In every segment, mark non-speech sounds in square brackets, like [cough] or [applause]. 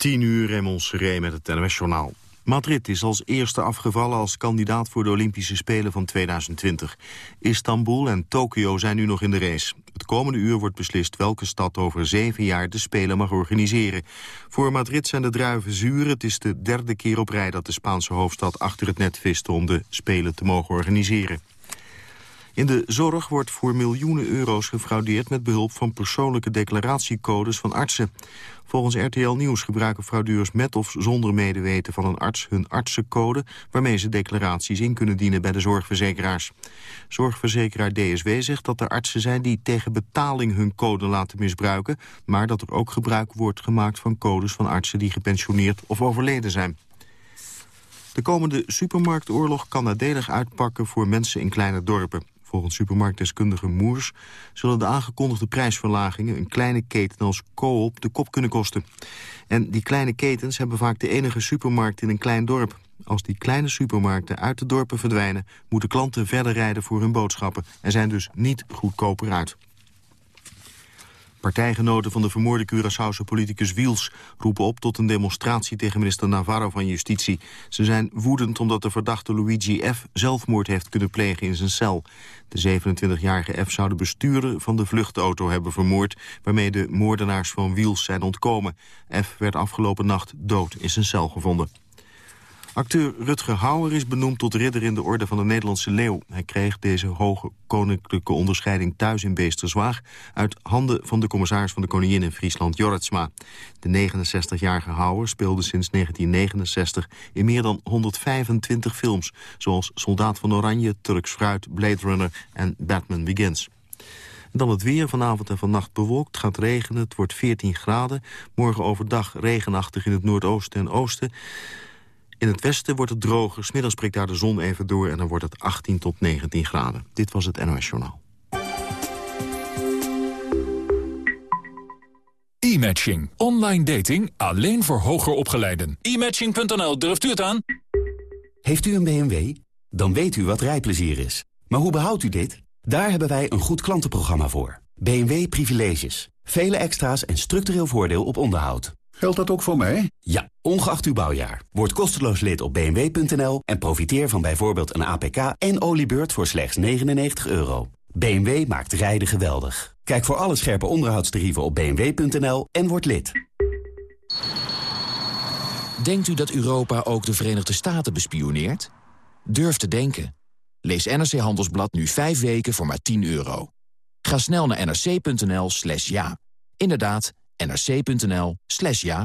10 uur Raymond Seré met het NOS-journaal. Madrid is als eerste afgevallen als kandidaat voor de Olympische Spelen van 2020. Istanbul en Tokio zijn nu nog in de race. Het komende uur wordt beslist welke stad over zeven jaar de Spelen mag organiseren. Voor Madrid zijn de druiven zuur. Het is de derde keer op rij dat de Spaanse hoofdstad achter het net viste om de Spelen te mogen organiseren. In de zorg wordt voor miljoenen euro's gefraudeerd... met behulp van persoonlijke declaratiecodes van artsen. Volgens RTL Nieuws gebruiken fraudeurs met of zonder medeweten van een arts... hun artsencode waarmee ze declaraties in kunnen dienen bij de zorgverzekeraars. Zorgverzekeraar DSW zegt dat er artsen zijn die tegen betaling hun code laten misbruiken... maar dat er ook gebruik wordt gemaakt van codes van artsen die gepensioneerd of overleden zijn. De komende supermarktoorlog kan nadelig uitpakken voor mensen in kleine dorpen. Volgens supermarktdeskundige Moers zullen de aangekondigde prijsverlagingen een kleine keten als Coop de kop kunnen kosten. En die kleine ketens hebben vaak de enige supermarkt in een klein dorp. Als die kleine supermarkten uit de dorpen verdwijnen, moeten klanten verder rijden voor hun boodschappen en zijn dus niet goedkoper uit. Partijgenoten van de vermoorde Curaçaose politicus Wiels roepen op tot een demonstratie tegen minister Navarro van Justitie. Ze zijn woedend omdat de verdachte Luigi F. zelfmoord heeft kunnen plegen in zijn cel. De 27-jarige F. zou de bestuurder van de vluchtauto hebben vermoord... waarmee de moordenaars van Wiels zijn ontkomen. F. werd afgelopen nacht dood in zijn cel gevonden. Acteur Rutger Hauer is benoemd tot ridder in de orde van de Nederlandse Leeuw. Hij kreeg deze hoge koninklijke onderscheiding thuis in Beesterswaag... uit handen van de commissaris van de koningin in Friesland, Jorritsma. De 69-jarige Hauer speelde sinds 1969 in meer dan 125 films... zoals Soldaat van Oranje, Turks Fruit, Blade Runner en Batman Begins. dan het weer. Vanavond en vannacht bewolkt. gaat regenen. Het wordt 14 graden. Morgen overdag regenachtig in het noordoosten en oosten. In het westen wordt het droger, smiddags spreekt daar de zon even door... en dan wordt het 18 tot 19 graden. Dit was het NOS Journaal. E-matching. Online dating alleen voor hoger opgeleiden. E-matching.nl, durft u het aan? Heeft u een BMW? Dan weet u wat rijplezier is. Maar hoe behoudt u dit? Daar hebben wij een goed klantenprogramma voor. BMW Privileges. Vele extra's en structureel voordeel op onderhoud. Geldt dat ook voor mij? Ja, ongeacht uw bouwjaar. Word kosteloos lid op bmw.nl en profiteer van bijvoorbeeld een APK en oliebeurt voor slechts 99 euro. BMW maakt rijden geweldig. Kijk voor alle scherpe onderhoudstarieven op bmw.nl en word lid. Denkt u dat Europa ook de Verenigde Staten bespioneert? Durf te denken. Lees NRC Handelsblad nu 5 weken voor maar 10 euro. Ga snel naar nrc.nl slash ja. Inderdaad, nrc.nl slash ja.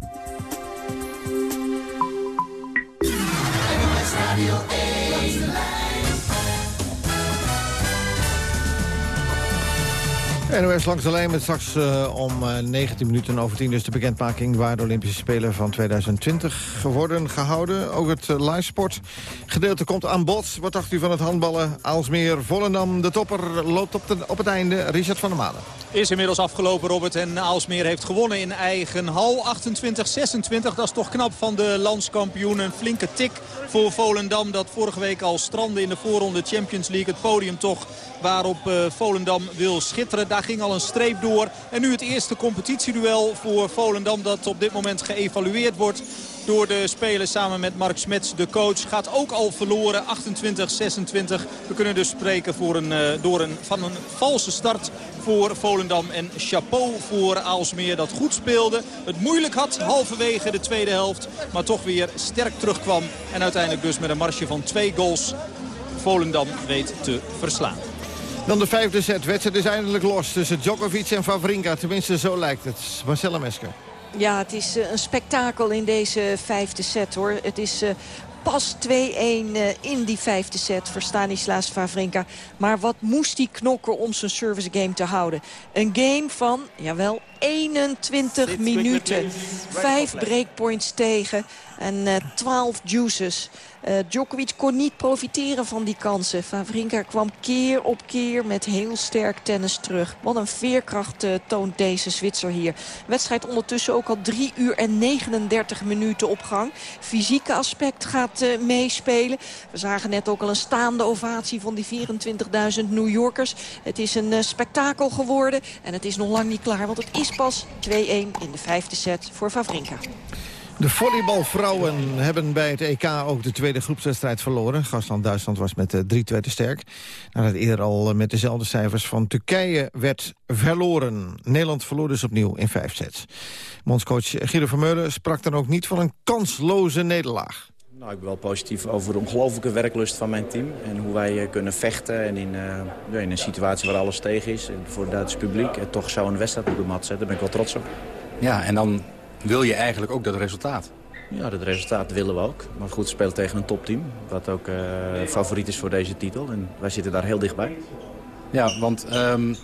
NOS langs de lijn met straks uh, om uh, eh, 19 minuten over 10... dus de bekendmaking waar de Olympische Spelen van 2020 worden gehouden. Ook het uh, livesport gedeelte komt aan bod. Wat dacht u van het handballen? Aalsmeer, Volendam, de topper loopt op, op het einde. Richard van der Malen. Is inmiddels afgelopen, Robert. En Aalsmeer heeft gewonnen in eigen hal. 28-26, dat is toch knap van de landskampioen. Een flinke tik voor Volendam dat vorige week al strandde in de voorronde Champions League. Het podium toch waarop Volendam wil schitteren. Daar ging al een streep door. En nu het eerste competitieduel voor Volendam dat op dit moment geëvalueerd wordt door de spelers samen met Mark Smets, de coach. Gaat ook al verloren, 28-26. We kunnen dus spreken voor een, uh, door een, van een valse start voor Volendam. En chapeau voor Aalsmeer dat goed speelde. Het moeilijk had halverwege de tweede helft. Maar toch weer sterk terugkwam. En uiteindelijk dus met een marsje van twee goals Volendam weet te verslaan. Dan de vijfde set. Wedstrijd is eindelijk los tussen Djokovic en Favrinka. Tenminste, zo lijkt het. Marcella Mesker. Ja, het is eh, een spektakel in deze vijfde set hoor. Het is uh, pas 2-1 uh, in die vijfde set voor Stanislas Favrinka. Maar wat moest hij knokken om zijn service game te houden? Een game van, jawel, 21 minuten. Vijf breakpoints tegen en uh, 12 juices. Uh, Djokovic kon niet profiteren van die kansen. Favrinka kwam keer op keer met heel sterk tennis terug. Wat een veerkracht uh, toont deze Zwitser hier. Wedstrijd ondertussen ook al 3 uur en 39 minuten op gang. Fysieke aspect gaat uh, meespelen. We zagen net ook al een staande ovatie van die 24.000 New Yorkers. Het is een spektakel geworden. En het is nog lang niet klaar, want het is pas 2-1 in de vijfde set voor Favrinka. De volleybalvrouwen hebben bij het EK ook de tweede groepswedstrijd verloren. Gastland Duitsland was met 3-2 te sterk. Nadat eerder al met dezelfde cijfers van Turkije werd verloren. Nederland verloor dus opnieuw in vijf sets. Mondscoach Guido Vermeulen sprak dan ook niet van een kansloze nederlaag. Nou, ik ben wel positief over de ongelooflijke werklust van mijn team. En hoe wij eh, kunnen vechten. En in, uh, in een situatie waar alles tegen is. En voor het Duitse publiek. En toch zou een wedstrijd op de mat zetten. Daar ben ik wel trots op. Ja, en dan wil je eigenlijk ook dat resultaat. Ja, dat resultaat willen we ook. Maar goed, spelen tegen een topteam. Wat ook uh, favoriet is voor deze titel. En wij zitten daar heel dichtbij. Ja, want um,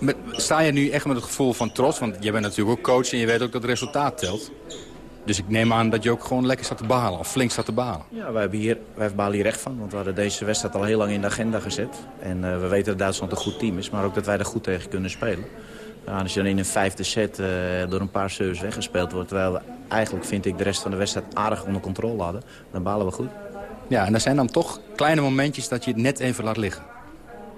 met, sta je nu echt met het gevoel van trots? Want jij bent natuurlijk ook coach en je weet ook dat het resultaat telt. Dus ik neem aan dat je ook gewoon lekker staat te behalen, of flink staat te behalen. Ja, wij hebben hier, wij balen hier recht van, want we hadden deze wedstrijd al heel lang in de agenda gezet. En uh, we weten dat Duitsland een goed team is, maar ook dat wij er goed tegen kunnen spelen. Ja, als je dan in een vijfde set uh, door een paar serves weggespeeld wordt... terwijl we eigenlijk, vind ik, de rest van de wedstrijd aardig onder controle hadden... dan balen we goed. Ja, en er zijn dan toch kleine momentjes dat je het net even laat liggen.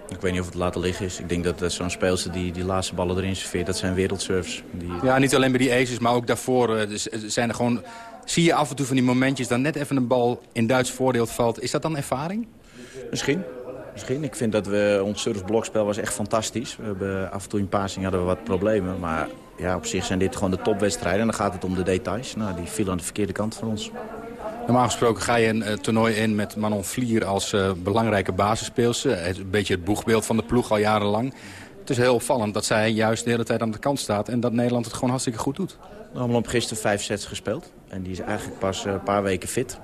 Ik weet niet of het laten liggen is. Ik denk dat, dat zo'n speelster die die laatste ballen erin serveert, dat zijn wereldserves. Die... Ja, niet alleen bij die aces, maar ook daarvoor uh, zijn er gewoon... Zie je af en toe van die momentjes dat net even een bal in Duits voordeel valt. Is dat dan ervaring? Misschien. Misschien. Ik vind dat we, ons serviceblokspel was echt fantastisch. We hebben, af en toe in passing hadden we wat problemen. Maar ja, op zich zijn dit gewoon de topwedstrijden. En dan gaat het om de details. Nou, die viel aan de verkeerde kant van ons. Normaal gesproken ga je een uh, toernooi in met Manon Vlier als uh, belangrijke basisspeelster. Het, een beetje het boegbeeld van de ploeg al jarenlang. Het is heel opvallend dat zij juist de hele tijd aan de kant staat... en dat Nederland het gewoon hartstikke goed doet. Manon heeft gisteren vijf sets gespeeld. En die is eigenlijk pas uh, een paar weken fit.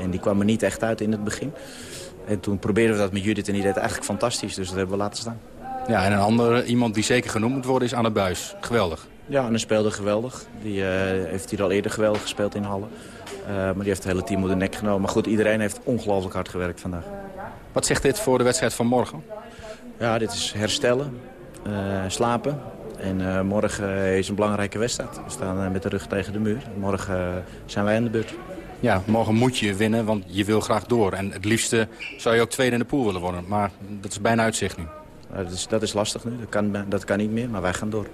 en die kwam er niet echt uit in het begin. En toen probeerden we dat met Judith en die deed eigenlijk fantastisch. Dus dat hebben we laten staan. Ja, en een ander iemand die zeker genoemd moet worden is Anne Buis. Geweldig. Ja, Anne speelde geweldig. Die uh, heeft hier al eerder geweldig gespeeld in Halle. Uh, maar die heeft het hele team op de nek genomen. Maar goed, iedereen heeft ongelooflijk hard gewerkt vandaag. Wat zegt dit voor de wedstrijd van morgen? Ja, dit is herstellen, uh, slapen. En morgen is een belangrijke wedstrijd. We staan met de rug tegen de muur. Morgen zijn wij aan de beurt. Ja, morgen moet je winnen, want je wil graag door. En het liefste zou je ook tweede in de pool willen worden. Maar dat is bijna uitzicht nu. Dat is, dat is lastig nu. Dat kan, dat kan niet meer, maar wij gaan door.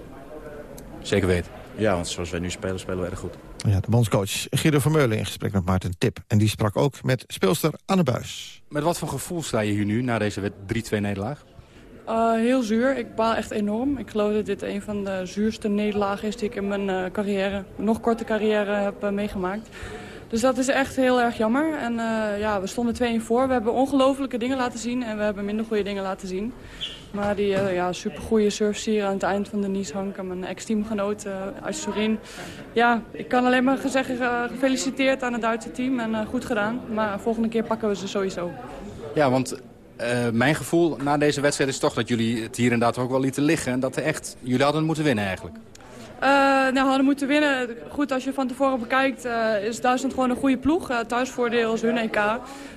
Zeker weten. Ja, want zoals wij nu spelen, spelen we erg goed. Ja, de bondscoach Guido Vermeulen in gesprek met Maarten Tip. En die sprak ook met speelster Anne Buis. Met wat voor gevoel sta je hier nu na deze 3-2 nederlaag? Uh, heel zuur. Ik baal echt enorm. Ik geloof dat dit een van de zuurste nederlagen is die ik in mijn uh, carrière, nog korte carrière heb uh, meegemaakt. Dus dat is echt heel erg jammer. En uh, ja, we stonden 2 in voor. We hebben ongelofelijke dingen laten zien en we hebben minder goede dingen laten zien. Maar die uh, ja, supergoeie surfsier aan het eind van de Nice Hank, mijn ex-teamgenoot uh. Ja, ik kan alleen maar zeggen gefeliciteerd aan het Duitse team en goed gedaan. Maar volgende keer pakken we ze sowieso. Ja, want mijn gevoel na deze wedstrijd is toch dat jullie het hier inderdaad ook wel lieten liggen. En dat er echt, jullie hadden moeten winnen eigenlijk. Uh, nou, hadden moeten winnen. Goed, als je van tevoren bekijkt, uh, is Duitsland gewoon een goede ploeg. Uh, thuisvoordeel is hun EK.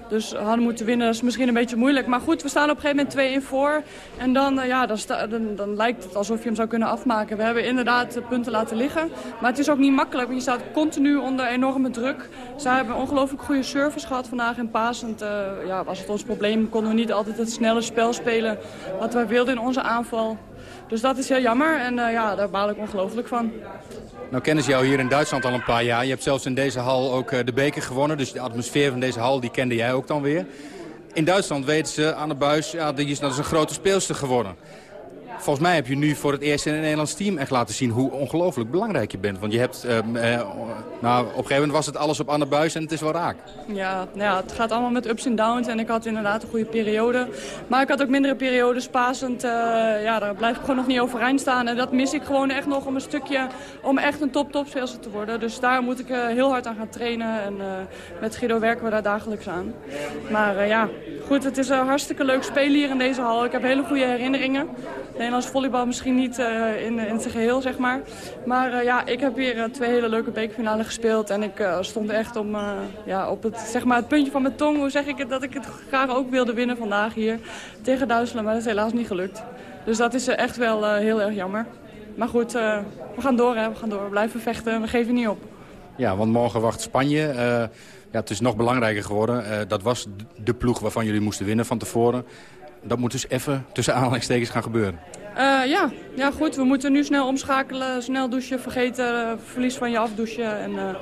Dus hadden moeten winnen, is misschien een beetje moeilijk. Maar goed, we staan op een gegeven moment 2 in voor. En dan, ja, dan, dan, lijkt het alsof je hem zou kunnen afmaken. We hebben inderdaad punten laten liggen. Maar het is ook niet makkelijk, want je staat continu onder enorme druk. Zij hebben ongelooflijk goede service gehad vandaag in Pasend. ja, was het ons probleem, konden we niet altijd het snelle spel spelen wat wij wilden in onze aanval. Dus dat is heel jammer en uh, ja, daar baal ik ongelooflijk van. Nou kennen ze jou hier in Duitsland al een paar jaar. Je hebt zelfs in deze hal ook uh, de beker gewonnen. Dus de atmosfeer van deze hal die kende jij ook dan weer. In Duitsland weten ze aan de buis, ja, die is, dat is een grote speelster geworden. Volgens mij heb je nu voor het eerst in een Nederlands team echt laten zien hoe ongelooflijk belangrijk je bent. Want je hebt, uh, uh, nou, op een gegeven moment was het alles op Anne Buis en het is wel raak. Ja, nou ja, het gaat allemaal met ups en downs en ik had inderdaad een goede periode. Maar ik had ook mindere periodes, pasend. Uh, ja, daar blijf ik gewoon nog niet overeind staan. En dat mis ik gewoon echt nog om een stukje, om echt een top-top-speelster te worden. Dus daar moet ik heel hard aan gaan trainen en met Guido werken we daar dagelijks aan. Maar ja, goed, het is een hartstikke leuk spelen hier in deze hal. Ik heb hele goede herinneringen. Nederlands volleybal misschien niet uh, in, in zijn geheel, zeg maar. Maar uh, ja, ik heb hier uh, twee hele leuke bekerfinalen gespeeld. En ik stond echt om, ja, op het, zeg maar het puntje van mijn tong. Hoe zeg ik het? Dat ik het graag ook wilde winnen vandaag hier tegen Duitsland. Maar dat is helaas niet gelukt. Dus dat is echt wel heel erg jammer. Maar goed, we gaan door, hè. we gaan door. We blijven vechten, we geven niet op. Ja, want morgen wacht Spanje. ja, het is nog belangrijker geworden. dat was de ploeg waarvan jullie moesten winnen van tevoren. Dat moet dus even tussen aanhalingstekens gaan gebeuren. Uh, ja. ja, goed. We moeten nu snel omschakelen, snel douchen, vergeten, verlies van je afdouchen. En uh,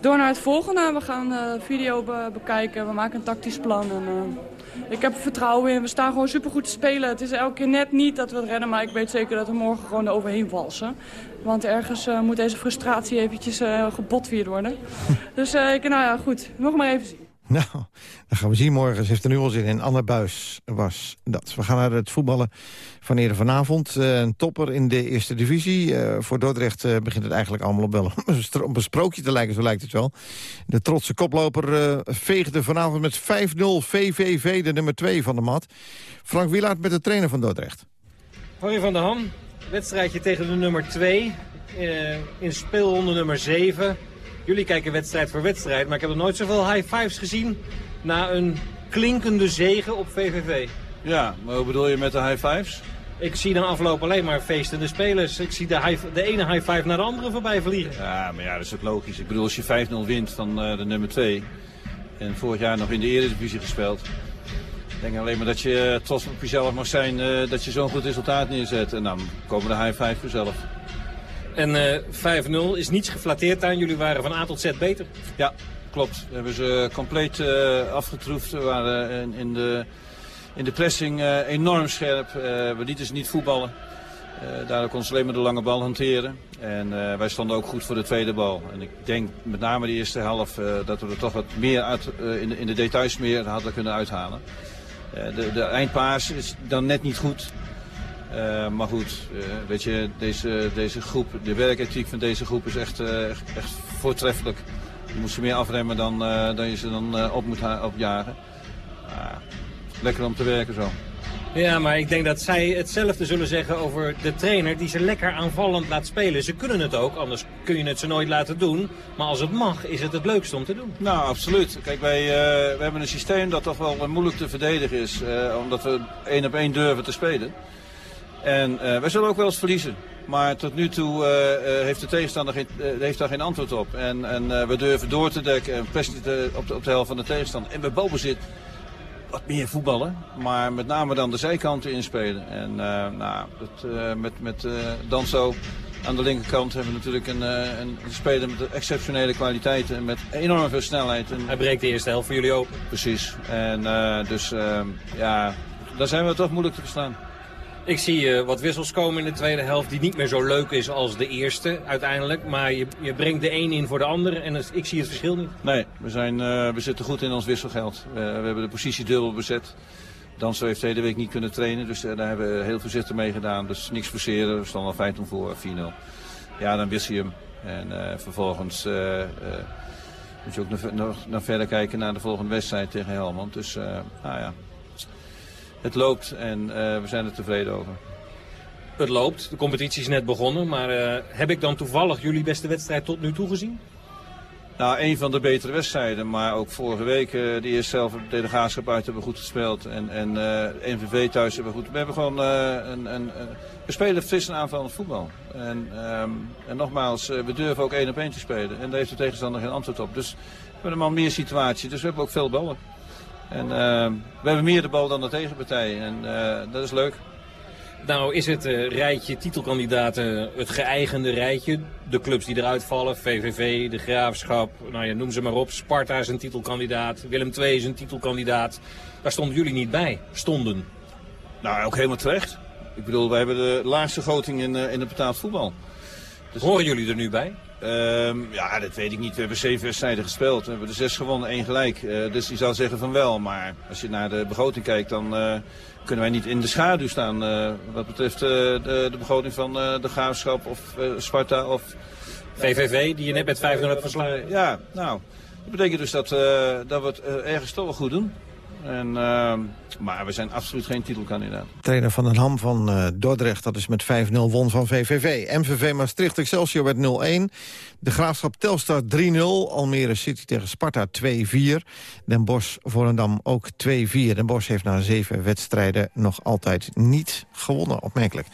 door naar het volgende. We gaan uh, video be bekijken, we maken een tactisch plan. En, ik heb er vertrouwen in. We staan gewoon supergoed te spelen. Het is elke keer net niet dat we het redden, maar ik weet zeker dat we morgen gewoon er overheen walsen. Want ergens moet deze frustratie eventjes gebotvierd worden. [laughs] dus ik, nou ja, goed. Nog maar even zien. [laughs] Nou, dan gaan we zien morgen. Ze heeft er nu al zin in. Anne Buis was dat. We gaan naar het voetballen van eerder vanavond. Uh, een topper in de eerste divisie. Uh, voor Dordrecht uh, begint het eigenlijk allemaal op, wel [laughs] een sprookje te lijken, zo lijkt het wel. De trotse koploper veegde vanavond met 5-0 VVV, de nummer 2 van de mat. Frank Wielaert met de trainer van Dordrecht. Harry van der Ham, wedstrijdje tegen de nummer 2. in speelronde nummer 7. Jullie kijken wedstrijd voor wedstrijd, maar ik heb nog nooit zoveel high fives gezien na een klinkende zegen op VVV. Ja, maar hoe bedoel je met de high fives? Ik zie dan afloop alleen maar feestende spelers. Ik zie de, high, de ene high five naar de andere voorbij vliegen. Ja, maar ja, dat is ook logisch. Ik bedoel, als je 5-0 wint van uh, de nummer 2... en vorig jaar nog in de Eredivisie gespeeld... Ik denk alleen maar dat je uh, trots op jezelf mag zijn uh, dat je zo'n goed resultaat neerzet. En dan komen de high five vanzelf. En uh, 5-0 is niets geflatteerd aan. Jullie waren van A tot Z beter. Ja, klopt. We hebben ze compleet uh, afgetroefd. We waren in, de, in de pressing uh, enorm scherp. we lieten ze niet voetballen. daardoor konden ze alleen maar de lange bal hanteren. En wij stonden ook goed voor de tweede bal. En ik denk met name de eerste helft dat we er toch wat meer uit, in, de, in de details meer hadden kunnen uithalen. de, de eindpaas is dan net niet goed. Uh, maar goed, uh, weet je, deze, deze groep, de werkethiek van deze groep is echt, uh, echt, echt, voortreffelijk. Je moet ze meer afremmen dan, dan je ze dan op moet opjagen. lekker om te werken zo. Ja, maar ik denk dat zij hetzelfde zullen zeggen over de trainer die ze lekker aanvallend laat spelen. Ze kunnen het ook, anders kun je het ze nooit laten doen. Maar als het mag, is het het leukste om te doen. Nou, absoluut. Kijk, wij we hebben een systeem dat toch wel moeilijk te verdedigen is. omdat we één op één durven te spelen. En uh, wij zullen ook wel eens verliezen. Maar tot nu toe uh, heeft de tegenstander geen, heeft daar geen antwoord op. En, en we durven door te dekken en pressen op de, op de helft van de tegenstander. En bij balbezit wat meer voetballen. Maar met name dan de zijkanten inspelen. En nou, dat, met, met Danso aan de linkerkant hebben we natuurlijk een, een, speler met exceptionele kwaliteiten. En met enorm veel snelheid. En... Hij breekt de eerste helft voor jullie open. Precies. En dus ja, daar zijn we toch moeilijk te verstaan. Ik zie uh, wat wissels komen in de tweede helft die niet meer zo leuk is als de eerste uiteindelijk. Maar je, je brengt de een in voor de ander en ik zie het verschil niet. Nee, we, zijn, uh, we zitten goed in ons wisselgeld. Uh, we hebben de positie dubbel bezet. Danso heeft de hele week niet kunnen trainen, dus daar hebben we heel voorzichtig mee gedaan. Dus niks forceren, we stonden al 15 voor 4-0. Ja, dan wist je hem. En vervolgens moet je ook nog, verder kijken naar de volgende wedstrijd tegen Helmond. Dus nou ja, het loopt en uh, we zijn er tevreden over. Het loopt, de competitie is net begonnen, maar uh, heb ik dan toevallig jullie beste wedstrijd tot nu toe gezien? Nou, een van de betere wedstrijden, maar ook vorige week, uh, die eerst zelf de delegaatschap uit hebben goed gespeeld. En, en NVV thuis hebben we goed. We hebben gewoon een, een, we spelen fris en aanvallend voetbal. En, um, en nogmaals, we durven ook één op één te spelen. En daar heeft de tegenstander geen antwoord op. Dus we hebben een meer situatie, dus we hebben ook veel ballen. En uh, we hebben meer de bal dan de tegenpartij en uh, dat is leuk. Nou is het uh, rijtje titelkandidaten het geëigende rijtje. De clubs die eruit vallen, VVV, de Graafschap, nou ja, noem ze maar op. Sparta is een titelkandidaat, Willem II is een titelkandidaat. Daar stonden jullie niet bij, stonden. Nou, ook helemaal terecht. Ik bedoel, wij hebben de laagste groting in, in het betaald voetbal. Dus... Horen jullie er nu bij? Um, ja, dat weet ik niet. We hebben zeven wedstrijden gespeeld. We hebben er zes gewonnen, één gelijk. Uh, dus je zou zeggen van wel. Maar als je naar de begroting kijkt, dan uh, kunnen wij niet in de schaduw staan. Uh, wat betreft de, de, begroting van de Graafschap of Sparta of... VVV, die je net met 5 hebt verslagen. Ja, nou, dat betekent dus dat, dat we het ergens toch wel goed doen. En, uh, maar we zijn absoluut geen titelkandidaat. Trainer van den Ham van uh, Dordrecht, dat is met 5-0 won van VVV. MVV Maastricht Excelsior werd 0-1. De Graafschap Telstar 3-0. Almere City tegen Sparta 2-4. Den Bosch Volendam ook 2-4. Den Bosch heeft na zeven wedstrijden nog altijd niet gewonnen, opmerkelijk.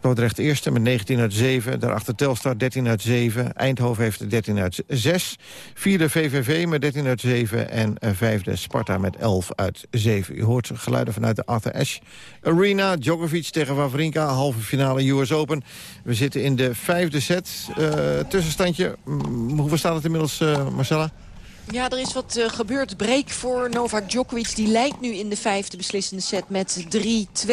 Dordrecht eerste met 19 uit 7. Daarachter Telstar 13 uit 7. Eindhoven heeft 13 uit 6. Vierde VVV met 13 uit 7. En eh, vijfde Sparta met 11 uit 7. U hoort geluiden vanuit de Arthur Ashe Arena. Djokovic tegen Wawrinka, halve finale US Open. We zitten in de vijfde set. Uh, tussenstandje, hoeveel staat het inmiddels, uh, Marcella? Ja, er is wat uh, gebeurd. Break voor Novak Djokovic. Die leidt nu in de vijfde beslissende set met 3-2.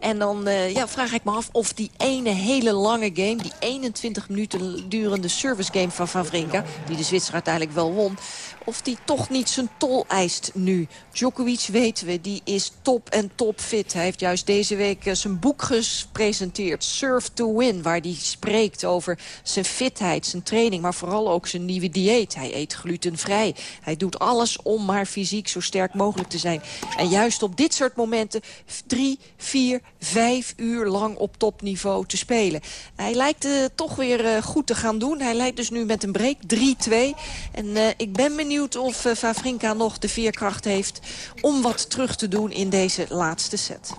En dan uh, ja, vraag ik me af of die ene hele lange game... die 21 minuten durende service game van Favrinka... die de Zwitser uiteindelijk wel won of die toch niet zijn tol eist nu. Djokovic weten we, die is top en top fit. Hij heeft juist deze week eh, zijn boek gepresenteerd, Surf to Win... waar hij spreekt over zijn fitheid, zijn training... maar vooral ook zijn nieuwe dieet. Hij eet glutenvrij. Hij doet alles om maar fysiek zo sterk mogelijk te zijn. En juist op dit soort momenten drie, vier, vijf uur lang op topniveau te spelen. Hij lijkt uh, toch weer uh, goed te gaan doen. Hij lijkt dus nu met een break 3-2. En uh, ik ben benieuwd of Favrinka nog de veerkracht heeft... om wat terug te doen in deze laatste set.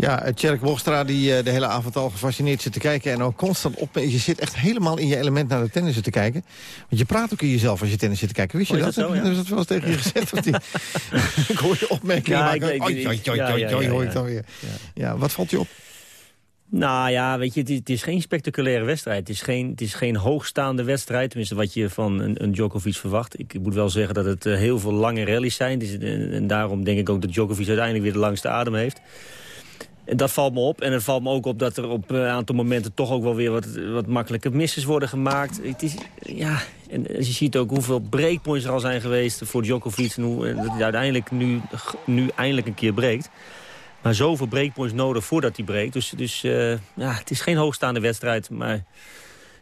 Ja, eh, Tjerk Wogstra die uh, de hele avond al gefascineerd zit te kijken... en ook constant op... Je zit echt helemaal in je element naar de tennis te kijken. Want je praat ook in jezelf als je tennis zit te kijken. Wist je dat? Dat, ja. dat wel eens tegen je gezegd? [laughs] Die... [laughs] ik hoor je opmerkingen ja, maken. Oi, oi, hoor ik dan weer. Ja. wat valt je op? Nou ja, weet je, het is, het is, geen spectaculaire wedstrijd. Het is geen, het is geen hoogstaande wedstrijd, tenminste wat je van een, een Djokovic verwacht. Ik moet wel zeggen dat het uh, heel veel lange rallies zijn. En, en, daarom denk ik ook dat Djokovic uiteindelijk weer de langste adem heeft. En dat valt me op. En het valt me ook op dat er op een aantal momenten toch ook wel weer wat, wat makkelijke misses worden gemaakt. Het is, ja, en je ziet ook hoeveel breakpoints er al zijn geweest voor Djokovic. En hoe dat hij uiteindelijk nu, nu eindelijk een keer breekt. Maar zoveel breakpoints nodig voordat hij breekt. Dus, dus uh, ja, het is geen hoogstaande wedstrijd. Maar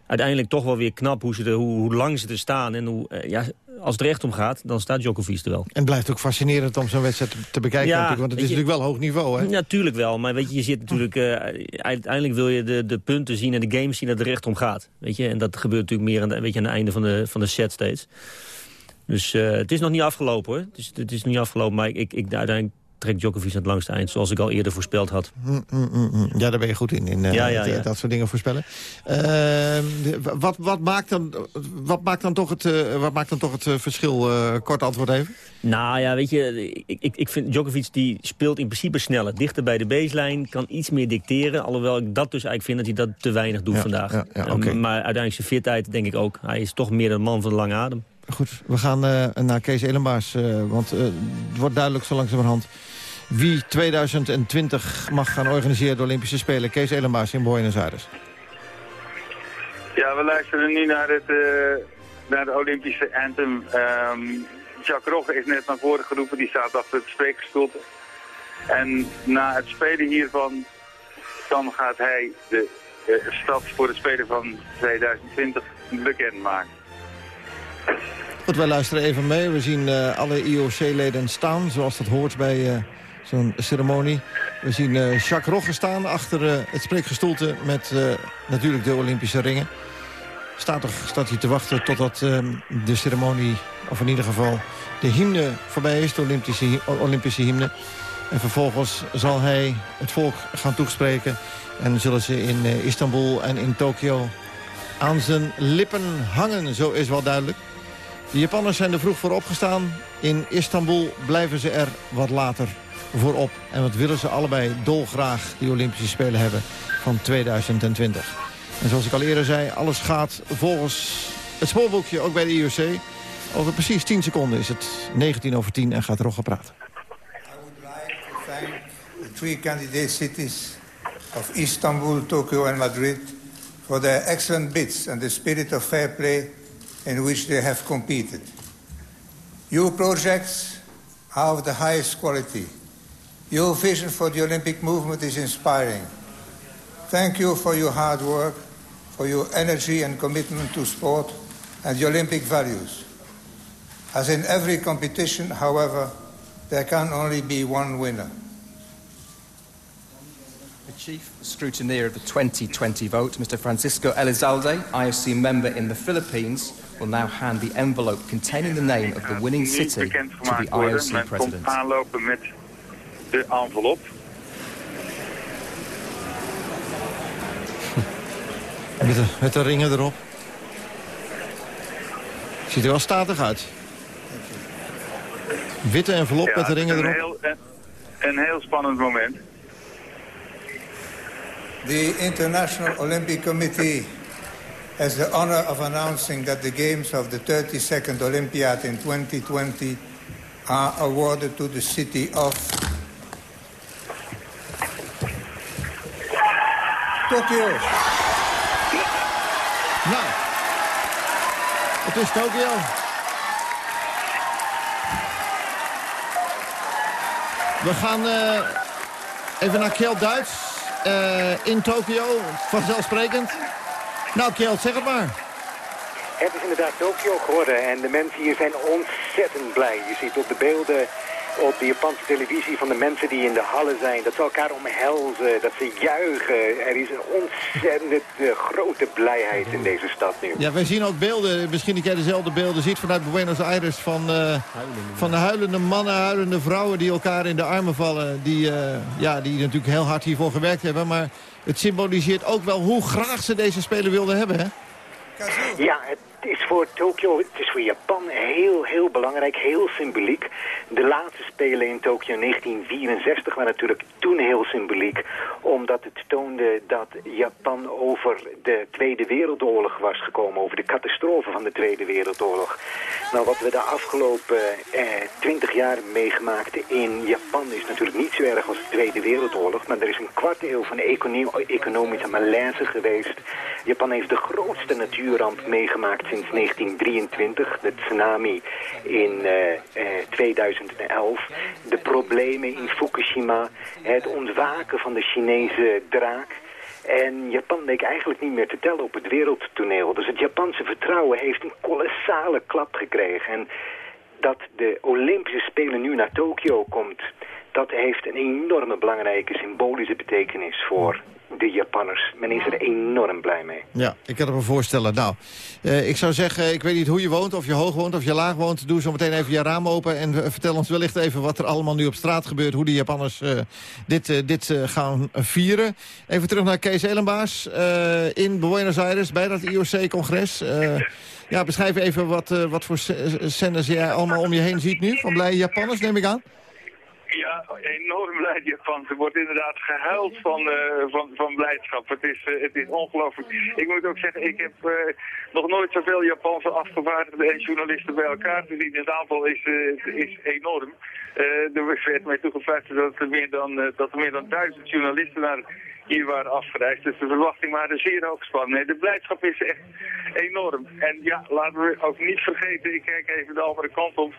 uiteindelijk toch wel weer knap hoe, ze hoe, lang ze er staan. En hoe, uh, ja, als het recht om gaat, dan staat Djokovic er wel. En het blijft ook fascinerend om zo'n wedstrijd te bekijken. Ja, want het is natuurlijk wel hoog niveau, hè? Natuurlijk wel, maar weet je, je zit natuurlijk... Uh, uiteindelijk wil je de, de punten zien en de games zien dat het recht om gaat. Weet je? En dat gebeurt natuurlijk meer aan, weet je, aan het einde van de, van de set steeds. Dus uh, het is nog niet afgelopen, hoor. Het is, het is nog niet afgelopen, maar ik, ik, ik uiteindelijk trekt Djokovic aan het langste eind, zoals ik al eerder voorspeld had. Mm, mm, mm, ja, daar ben je goed in, in uh, ja, ja, ja. dat soort dingen voorspellen. Uh, wat, wat, maakt dan, wat maakt dan toch het, uh, wat maakt dan toch het verschil? kort antwoord even. Nou ja, weet je, ik, ik, vind Djokovic die speelt in principe sneller. Dichter bij de baseline, kan iets meer dicteren. Alhoewel ik dat dus eigenlijk vind dat hij dat te weinig doet vandaag. Okay. Maar uiteindelijk zijn fitheid denk ik ook. Hij is toch meer een man van de lange adem. Goed, we gaan naar Kees Elenbaas. want het wordt duidelijk zo langzamerhand wie 2020 mag gaan organiseren de Olympische Spelen. Kees Elenbaas in Buenos Aires. Ja, we luisteren nu naar, het, uh, naar de Olympische anthem. Um, Jacques Rogge is net naar voren geroepen, die staat achter het spreekgestoel. En na het spelen hiervan, dan gaat hij de uh, stad voor het spelen van 2020 bekendmaken. Goed, wij luisteren even mee. We zien uh, alle IOC-leden staan, zoals dat hoort bij zo'n ceremonie. We zien uh, Jacques Rogge staan achter uh, het spreekgestoelte met uh, natuurlijk de Olympische ringen. Staat, toch, staat hij te wachten totdat de ceremonie, of in ieder geval de hymne voorbij is, de Olympische, Olympische hymne. En vervolgens zal hij het volk gaan toespreken. En zullen ze in Istanbul en in Tokio aan zijn lippen hangen, zo is wel duidelijk. De Japanners zijn er vroeg voor opgestaan. In Istanbul blijven ze er wat later voorop. En wat willen ze allebei dolgraag die Olympische Spelen hebben van 2020. En zoals ik al eerder zei, alles gaat volgens het spoorboekje, ook bij de IOC. Over precies 10 seconden is het 19 over 10 en gaat Rogge praten. I would like to thank the three candidate cities of Istanbul, Tokyo and Madrid for their excellent bids and the spirit of fair play in which they have competed. Your projects are of the highest quality Your vision for the Olympic movement is inspiring. Thank you for your hard work, for your energy and commitment to sport and the Olympic values. As in every competition, however, there can only be one winner. The chief scrutineer of the 2020 vote, Mr. Francisco Elizalde, IOC member in the Philippines, will now hand the envelope containing the name of the winning city to the IOC president. De envelop. [laughs] Met de, met de ringen erop. Ziet er wel statig uit. Witte envelop met de ringen erop. Heel, een, een heel spannend moment. The International Olympic Committee has the honor of announcing that the games of the 32nd Olympiad in 2020 are awarded to the city of Tokyo. Nou, het is Tokio. We gaan uh, even naar Kjeld Duits uh, in Tokio, vanzelfsprekend. Nou Kjeld, zeg het maar. Het is inderdaad Tokio geworden en de mensen hier zijn ontzettend blij. Je ziet op de beelden op de Japanse televisie van de mensen die in de hallen zijn. Dat ze elkaar omhelzen, dat ze juichen. Er is een ontzettend uh, grote blijheid in deze stad nu. Ja, wij zien ook beelden, misschien dat jij dezelfde beelden ziet vanuit Buenos Aires... van, uh, van de huilende mannen, huilende vrouwen die elkaar in de armen vallen. Die, uh, ja, die natuurlijk heel hard hiervoor gewerkt hebben. Maar het symboliseert ook wel hoe graag ze deze spelen wilden hebben, hè? Ja, het is voor Tokio, het is voor Japan heel, heel belangrijk, heel symboliek. De laatste Spelen in Tokio in 1964 waren natuurlijk toen heel symboliek. Omdat het toonde dat Japan over de Tweede Wereldoorlog was gekomen. Over de catastrofe van de Tweede Wereldoorlog. Nou, wat we de afgelopen twintig eh, jaar meegemaakt in Japan is natuurlijk niet zo erg als de Tweede Wereldoorlog. Maar er is een kwart eeuw van economische malaise geweest. Japan heeft de grootste natuurramp meegemaakt sinds 1923. De tsunami in uh, uh, 2011. De problemen in Fukushima. Het ontwaken van de Chinese draak. En Japan leek eigenlijk niet meer te tellen op het wereldtoneel. Dus het Japanse vertrouwen heeft een kolossale klap gekregen. En dat de Olympische Spelen nu naar Tokio komt... dat heeft een enorme belangrijke symbolische betekenis voor de Japanners. Men is er enorm blij mee. Ja, ik kan het me voorstellen. Nou, uh, ik zou zeggen, ik weet niet hoe je woont, of je hoog woont, of je laag woont. Doe zo meteen even je raam open en vertel ons wellicht even wat er allemaal nu op straat gebeurt. Hoe de Japanners uh, dit, uh, dit gaan vieren. Even terug naar Kees Ellenbaas in Buenos Aires bij dat IOC-congres. ja, beschrijf even wat, wat voor zenders jij allemaal om je heen ziet nu. Van blije Japanners, neem ik aan. Ja, enorm blij Japan. Er wordt inderdaad gehuild van, uh, van, van blijdschap. Het is, uh, het is ongelooflijk. Ik moet ook zeggen, ik heb uh, nog nooit zoveel Japanse afgevaardigden en journalisten bij elkaar gezien. Het aantal is, is enorm. er werd mij toegevraagd dat er meer dan, dat er meer dan duizend journalisten naar hier waren afgereisd. Dus de verwachting waren zeer hoog. Nee, de blijdschap is echt enorm. En ja, laten we ook niet vergeten, ik kijk even de andere kant op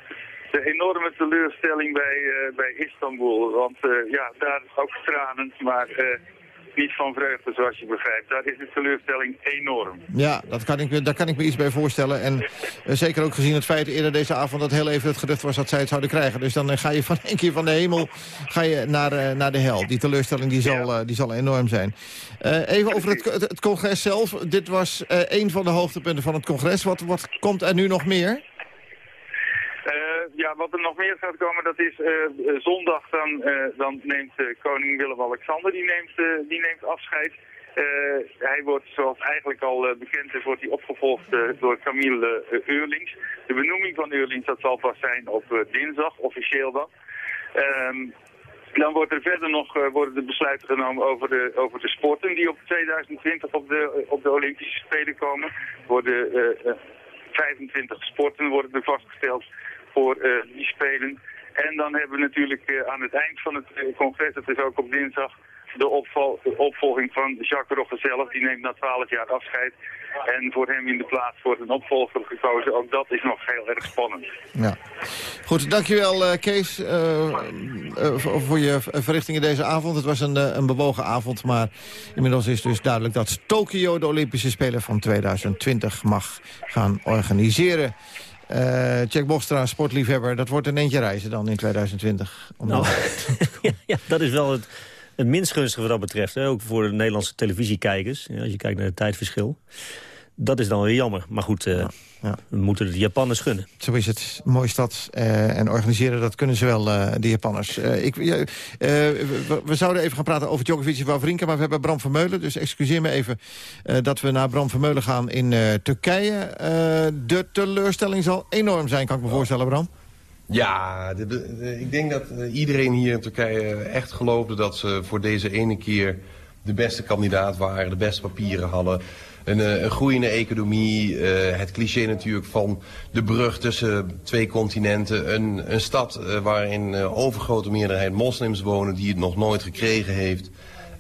de enorme teleurstelling bij, uh, bij Istanbul. Want uh, ja, daar ook tranen, maar uh, niet van vreugde zoals je begrijpt. Daar is de teleurstelling enorm. Ja, dat kan ik, daar kan ik me iets bij voorstellen. En zeker ook gezien het feit eerder deze avond dat heel even het gerucht was dat zij het zouden krijgen. Dus dan ga je van [laughs] één keer van de hemel ga je naar, naar de hel. Die teleurstelling die zal, ja. die zal enorm zijn. even over het, het, het, congres zelf. Dit was een van de hoogtepunten van het congres. Wat, wat komt er nu nog meer? Ja, wat er nog meer gaat komen, dat is uh, zondag dan, uh, dan neemt koning Willem-Alexander, die, neemt, die neemt afscheid. hij wordt, zoals eigenlijk al bekend is, wordt hij opgevolgd door Camille Eurlings. De benoeming van Eurlings, dat zal pas zijn op dinsdag, officieel dan. Um, dan wordt er verder nog worden de besluiten genomen over de, over de sporten die op 2020 op de, op de Olympische Spelen komen. Worden 25 sporten worden er vastgesteld voor uh, die spelen. En dan hebben we natuurlijk uh, aan het eind van het uh, congres, dat is ook op dinsdag, de, opvolging van Jacques Rogge zelf. Die neemt na twaalf jaar afscheid. En voor hem in de plaats wordt een opvolger gekozen. Ook dat is nog heel erg spannend. Ja. Goed, dankjewel Kees voor je verrichtingen deze avond. Het was een, een bewogen avond, maar inmiddels is dus duidelijk dat Tokio de Olympische Spelen van 2020 mag gaan organiseren. Uh, Jack Bostra, sportliefhebber, dat wordt een eentje reizen dan in 2020. Nou, [laughs] ja, dat is wel het, het minst gunstige wat dat betreft. Hè? Ook voor de Nederlandse televisiekijkers, als je kijkt naar het tijdverschil. Dat is dan weer jammer. Maar goed, uh, ja. we moeten de Japanners gunnen. Zo is het. Mooie stad. Uh, en organiseren, dat kunnen ze wel, uh, de Japanners. ik, we, we, zouden even gaan praten over Djokovic en Wawrinka... maar we hebben Bram Vermeulen, dus excuseer me even... dat we naar Bram Vermeulen gaan in Turkije. de teleurstelling zal enorm zijn, kan ik me voorstellen, Bram. Ja, ik denk dat iedereen hier in Turkije echt geloofde... dat ze voor deze ene keer de beste kandidaat waren, de beste papieren hadden een, eh, een groeiende economie, uh, het cliché natuurlijk van de brug tussen twee continenten. Een, een stad uh, waarin overgrote meerderheid moslims wonen die het nog nooit gekregen heeft.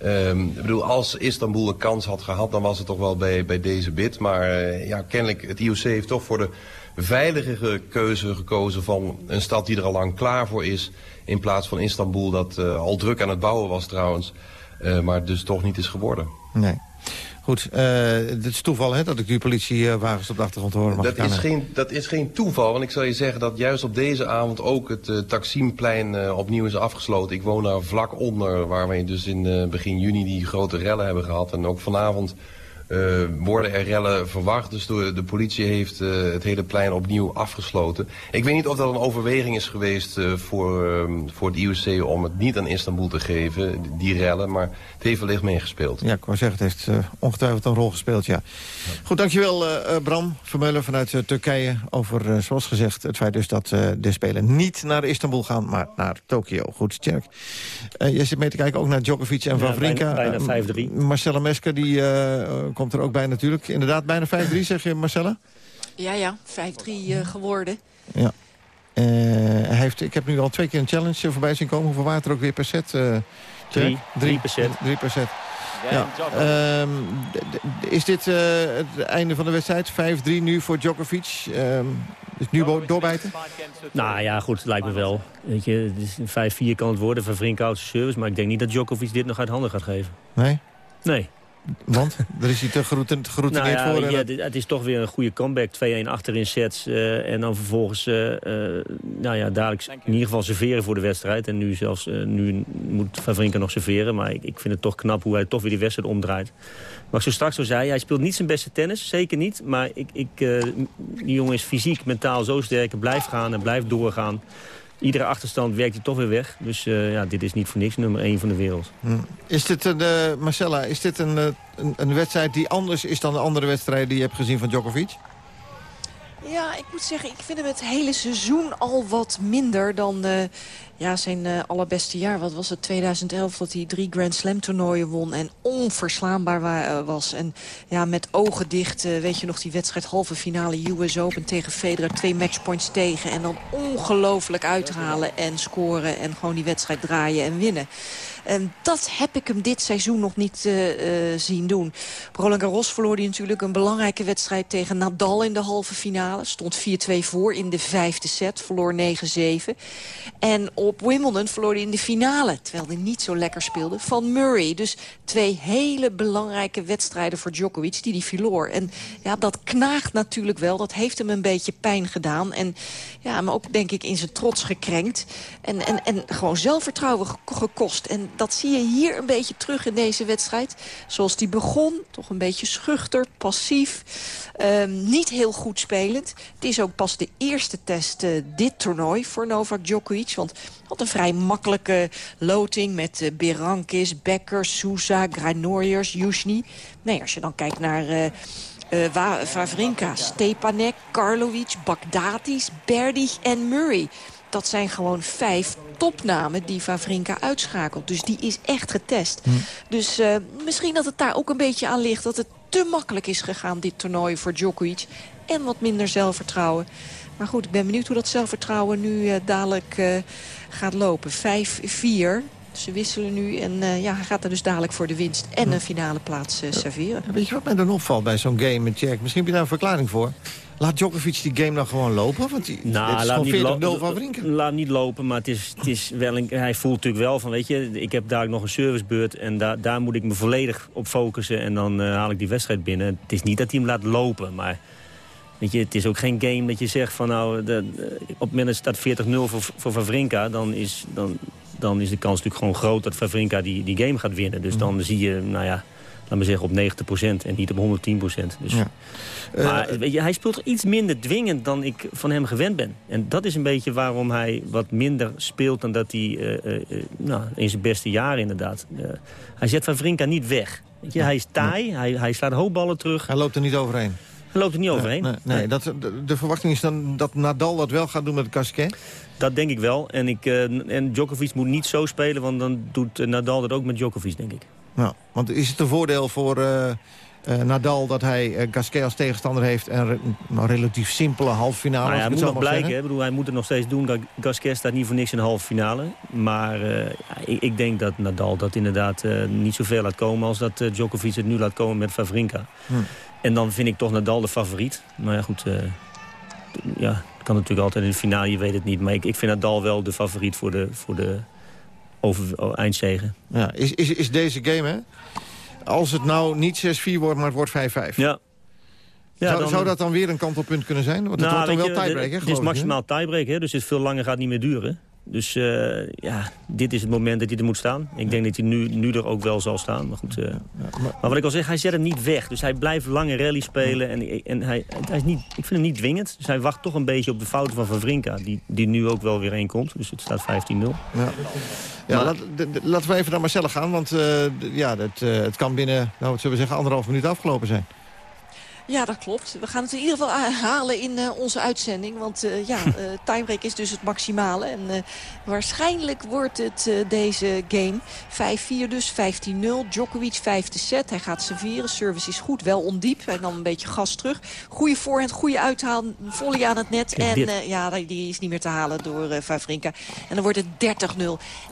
Um, ik bedoel, als Istanbul een kans had gehad, dan was het toch wel bij, bij deze bid. Maar ja, kennelijk, het IOC heeft toch voor de veiligere keuze gekozen van een stad die er al lang klaar voor is. In plaats van Istanbul, dat al druk aan het bouwen was trouwens. maar dus toch niet is geworden. Nee. Goed, uh, het is toeval hè, dat ik nu politiewagens op de achtergrond hoor. Dat is, geen, dat is geen toeval, want ik zal je zeggen dat juist op deze avond ook het uh, Taksimplein uh, opnieuw is afgesloten. Ik woon daar vlak onder, waar we dus in begin juni die grote rellen hebben gehad. En ook vanavond uh, worden er rellen verwacht. Dus de, de politie heeft uh, het hele plein opnieuw afgesloten. Ik weet niet of dat een overweging is geweest uh, voor, voor het IOC om het niet aan Istanbul te geven, die rellen. Maar het heeft wellicht meegespeeld. Ja, ik wou zeggen, het heeft ongetwijfeld een rol gespeeld, ja. Goed, dankjewel Bram Vermeulen vanuit Turkije over, zoals gezegd, het feit dus dat de Spelen niet naar Istanbul gaan, maar naar Tokio. Goed, Tjerk. jij zit mee te kijken ook naar Djokovic en Wawrinka. Ja, bijna, bijna 5-3. Marcella Mesker, die komt er ook bij natuurlijk. Inderdaad, bijna 5-3 [laughs] zeg je, Marcella? Ja, ja, 5-3 uh, geworden. Ja. Uh, hij heeft, ik heb nu al twee keer een challenge voorbij zien komen. Hoeveel water ook weer per set? Uh, drie, drie per set. Drie per set. Ja. Um, is dit uh, het einde van de wedstrijd? 5-3 nu voor Djokovic. Um, is nu doorbijten? Nou ja, goed, lijkt me wel. Weet je, 5-4 kan het worden van Vrinkhoutse service. Maar ik denk niet dat Djokovic dit nog uit handen gaat geven. Nee? Nee. Want? Er is hij te geroutineerd nou ja, voor. Ja, het is toch weer een goede comeback. 2-1 achter in sets. Uh, en dan vervolgens uh, uh, nou ja, dadelijk in ieder geval serveren voor de wedstrijd. En nu, zelfs, nu moet Van Vrinken nog serveren. Maar ik, ik vind het toch knap hoe hij toch weer die wedstrijd omdraait. Maar ik zo straks zo zei, hij speelt niet zijn beste tennis. Zeker niet. Maar ik, ik, die jongen is fysiek, mentaal zo sterk. Hij blijft gaan en blijft doorgaan iedere achterstand werkt hij toch weer weg. Dus uh, ja, dit is niet voor niks nummer 1 van de wereld. Hm. Is dit, een, uh, Marcella, is dit een, een, een, wedstrijd die anders is dan de andere wedstrijden die je hebt gezien van Djokovic? Ja, ik moet zeggen, ik vind hem het hele seizoen al wat minder dan uh, ja, zijn uh, allerbeste jaar. Wat was het, 2011, dat hij drie Grand Slam toernooien won en onverslaanbaar uh, was. En ja, met ogen dicht, weet je nog, die wedstrijd halve finale US Open tegen Federer. Twee matchpoints tegen en dan ongelooflijk uithalen en scoren en gewoon die wedstrijd draaien en winnen. En dat heb ik hem dit seizoen nog niet uh, zien doen. Roland Garros verloor hij natuurlijk een belangrijke wedstrijd tegen Nadal in de halve finale. Stond 4-2 voor in de vijfde set, verloor 9-7. En op Wimbledon verloor hij in de finale, terwijl hij niet zo lekker speelde, van Murray. Dus twee hele belangrijke wedstrijden voor Djokovic die hij verloor. En ja, dat knaagt natuurlijk wel. Dat heeft hem een beetje pijn gedaan. En ja, maar ook denk ik in zijn trots gekrenkt. En, en, en gewoon zelfvertrouwen gekost. En dat zie je hier een beetje terug in deze wedstrijd. Zoals die begon, toch een beetje schuchter, passief. Um, niet heel goed spelend. Het is ook pas de eerste test uh, dit toernooi voor Novak Djokovic. Want had een vrij makkelijke loting met uh, Berankis, Becker, Sousa, Granoriers, Yushni. Nee, als je dan kijkt naar... Uh, uh, Vavrinka, Stepanek, Karlovic, Bagdatis, Berdig en Murray. Dat zijn gewoon vijf topnamen die Vavrinka uitschakelt. Dus die is echt getest. Hm. Dus uh, misschien dat het daar ook een beetje aan ligt... dat het te makkelijk is gegaan, dit toernooi voor Djokovic. En wat minder zelfvertrouwen. Maar goed, ik ben benieuwd hoe dat zelfvertrouwen nu uh, dadelijk gaat lopen. 5-4. Ze wisselen nu en uh, ja, hij gaat er dus dadelijk voor de winst en een finale plaats uh, serveren. weet je wat mij dan opvalt bij zo'n game met Jack? Misschien heb je daar een verklaring voor. Laat Djokovic die game nou gewoon lopen? Want die, nou, is laat niet 40-0 van. Laat niet lopen, maar het is, het is wel een, hij voelt natuurlijk wel van... weet je, ik heb daar nog een servicebeurt en daar daar moet ik me volledig op focussen... en dan uh, haal ik die wedstrijd binnen. Het is niet dat hij hem laat lopen, maar... Weet je, het is ook geen game dat je zegt van nou, de, op het moment staat 40-0 voor, voor Favrinka, dan is, dan, dan is de kans natuurlijk gewoon groot dat Favrinka die, die game gaat winnen. Dus dan zie je, nou ja, laat me zeggen, op 90% en niet op 110 Dus, ja. Maar Eh, weet je, hij speelt iets minder dwingend dan ik van hem gewend ben. En dat is een beetje waarom hij wat minder speelt dan dat hij eh, eh, nou, in zijn beste jaren inderdaad. Hij zet Van Vrinka niet weg. Weet je, hij is taai, hij, hij slaat hoopballen terug. Hij loopt er niet overheen. Hij loopt er niet overheen. Nee, nee, Dat, de, de verwachting is dan dat Nadal dat wel gaat doen met Gasquet? Dat denk ik wel. En, ik, eh, en Djokovic moet niet zo spelen, want dan doet eh, Nadal dat ook met Djokovic, denk ik. Nou, want is het een voordeel voor eh, Nadal dat hij eh, Gasquet als tegenstander heeft... en re- een relatief simpele halve finale, Nou ja, hij moet het nog blijken. Hè. bedoel, hij moet het nog steeds doen. Ga- Gasquet staat niet voor niks in de halve finale. Maar ik, ik denk dat Nadal dat inderdaad niet zoveel laat komen... als dat Djokovic het nu laat komen met Favrinka. Hm. En dan vind ik toch Nadal de favoriet. Maar ja, goed... eh, ja, het kan natuurlijk altijd in de finale, je weet het niet. Maar ik, ik vind Nadal wel de favoriet voor de, voor de over, eindzegen. Ja, is, is, is deze game, hè? Als het nou niet 6-4 wordt, maar het wordt 5-5. Ja. Ja, zou, dan- zou dat dan weer een kantelpunt kunnen zijn? Want het Nou, wordt dan wel je, tiebreak, hè, Het is maximaal tiebreak, hè, dus het veel langer gaat niet meer duren. Dus eh, ja, dit is het moment dat hij er moet staan. Ik denk dat hij nu, nu er ook wel zal staan. Maar, goed, eh, maar wat ik al zeg, hij zet hem niet weg. Dus hij blijft lange rally spelen. En, en hij, hij is niet, ik vind hem niet dwingend. Dus hij wacht toch een beetje op de fouten van Van Vrinka. Die, die nu ook wel weer komt. Dus het staat 15-0. Ja, ja Maar- laat, laten we even naar Marcelle gaan. Want eh, ja, dat, eh, het kan binnen, nou, wat zullen we zeggen, anderhalf minuut afgelopen zijn. Ja, dat klopt. We gaan het in ieder geval herhalen in eh, onze uitzending. Want eh, ja, [laughs] eh, tiebreak is dus het maximale. En waarschijnlijk wordt het deze game 5-4 dus, 15-0. Djokovic vijfde set. Hij gaat serveren. Service is goed, wel ondiep. En dan een beetje gas terug. Goede voorhand, goede uithaal. Volley aan het net. En ja, die is niet meer te halen door Favrinka. En dan wordt het 30-0.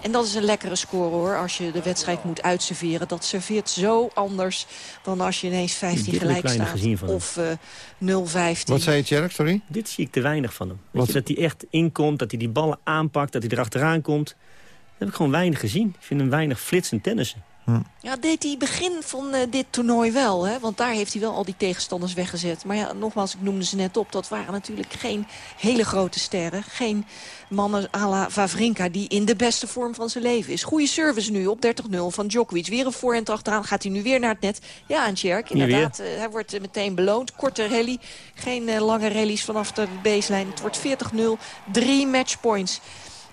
En dat is een lekkere score hoor. Als je de wedstrijd moet uitserveren. Dat serveert zo anders dan als je ineens 15 Dit heb ik gelijk staat. Of eh 0-15. Wat zei je, Tjerk, sorry? Dit zie ik te weinig van hem. Weet je, dat hij echt inkomt, dat hij die ballen aanpakt, dat hij erachteraan komt. Dat heb ik gewoon weinig gezien. Ik vind hem weinig flitsend tennissen. Ja, deed hij begin van eh, dit toernooi wel. Hè? Want daar heeft hij wel al die tegenstanders weggezet. Maar ja, nogmaals, ik noemde ze net op. Dat waren natuurlijk geen hele grote sterren. Geen mannen à la Vavrinka die in de beste vorm van zijn leven is. Goede service nu op 30-0 van Djokovic. Weer een voorhand achteraan. Gaat hij nu weer naar het net. Ja, en Tjerk, inderdaad. eh, hij wordt eh, meteen beloond. Korte rally. Geen lange rallies vanaf de baseline. Het wordt 40-0. Drie matchpoints.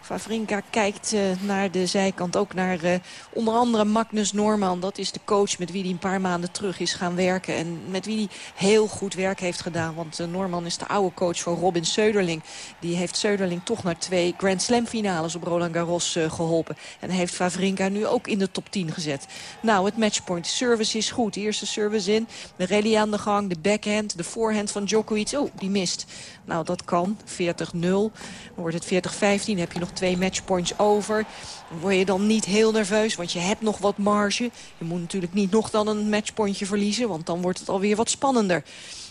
Favrinka kijkt eh, naar de zijkant. Ook naar eh, onder andere Magnus Norman. Dat is de coach met wie hij een paar maanden terug is gaan werken. En met wie hij heel goed werk heeft gedaan. Want eh, Norman is de oude coach van Robin Söderling. Die heeft Söderling toch naar twee Grand Slam finales op Roland Garros eh, geholpen. En heeft Favrinka nu ook in de top 10 gezet. Nou, het matchpoint. Service is goed. Eerste service in. De rally aan de gang. De backhand. De voorhand van Djokovic. Oh, die mist. Nou, dat kan. 40-0. Dan wordt het 40-15. Heb je nog twee matchpoints over. Word je dan niet heel nerveus, want je hebt nog wat marge. Je moet natuurlijk niet nog dan een matchpointje verliezen, want dan wordt het alweer wat spannender.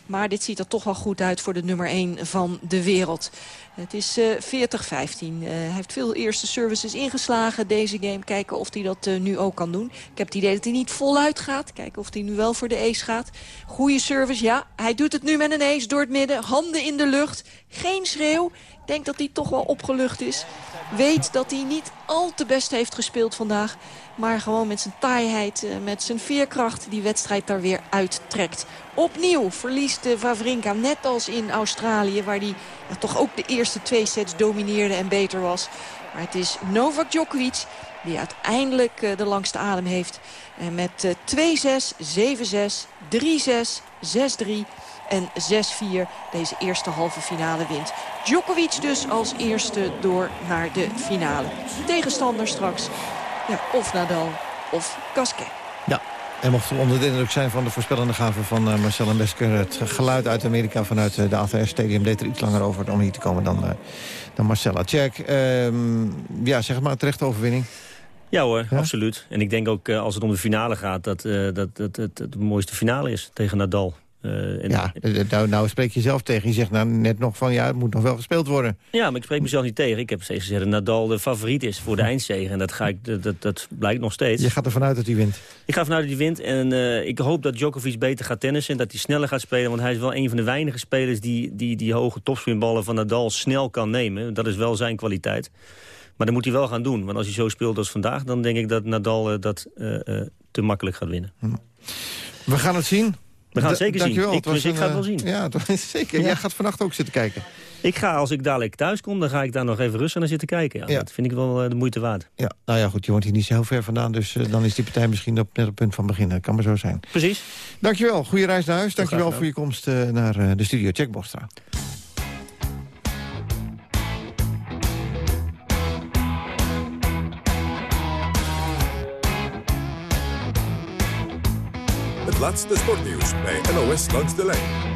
Maar dit ziet er toch wel goed uit voor de nummer 1 van de wereld. Het is eh 40-15. Eh, hij heeft veel eerste services ingeslagen deze game. Kijken of hij dat eh, nu ook kan doen. Ik heb het idee dat hij niet voluit gaat. Kijken of hij nu wel voor de ace gaat. Goede service, ja. Hij doet het nu met een ace door het midden. Handen in de lucht. Geen schreeuw. Denk dat hij toch wel opgelucht is. Weet dat hij niet al te best heeft gespeeld vandaag. Maar gewoon met zijn taaiheid, eh, met zijn veerkracht die wedstrijd daar weer uittrekt. Opnieuw verliest de Vavrinka, net als in Australië... waar hij toch ook de eerste twee sets domineerde en beter was. Maar het is Novak Djokovic die uiteindelijk eh, de langste adem heeft. En met eh, 2-6, 7-6, 3-6, 6-3 en 6-4 deze eerste halve finale wint. Djokovic dus als eerste door naar de finale. Tegenstander straks, ja, of Nadal of Gasquet. Ja, en mocht u onder de indruk zijn van de voorspellende gaven van eh, Marcel en Wesker... het geluid uit Amerika vanuit eh, de ATR Stadium deed er iets langer over om hier te komen dan, eh, dan Marcella. Jack, ehm, ja, zeg maar, terechte overwinning. Ja hoor, absoluut. En ik denk ook eh, als het om de finale gaat... dat eh, dat, dat, het het mooiste finale is tegen Nadal. Eh, en- Ja, eh, nou, nou spreek je zelf tegen. Je zegt nou net nog van, ja, het moet nog wel gespeeld worden. Ja, maar ik spreek mezelf niet tegen. Ik heb steeds gezegd dat Nadal de favoriet is voor de eindzege. En dat, ga ik, dat, dat, dat blijkt nog steeds. Je gaat ervan uit dat hij wint. Ik ga vanuit dat hij wint. En eh, ik hoop dat Djokovic beter gaat tennissen. En dat hij sneller gaat spelen. Want hij is wel een van de weinige spelers... die die, die hoge topspinballen van Nadal snel kan nemen. Dat is wel zijn kwaliteit. Maar dan moet hij wel gaan doen. Want als hij zo speelt als vandaag... dan denk ik dat Nadal dat te makkelijk gaat winnen. Hm. We gaan het zien. We gaan het zeker zien. Ik, dus ik ga het wel zien. Ja, [laughs] zeker. Jij gaat vannacht ook zitten kijken. Ik ga, als ik dadelijk thuis kom, dan ga ik daar nog even rustig naar zitten kijken. Ja, Dat vind ik wel de moeite waard. Ja, nou ja, goed, je woont hier niet zo heel ver vandaan... dus dan is die partij misschien op, net op het punt van beginnen. kan maar zo zijn. Precies. Dankjewel, goede reis naar huis. Dankjewel voor je komst naar de studio. Check Bostra. Laatste sportnieuws bij NOS Langs de Lijn.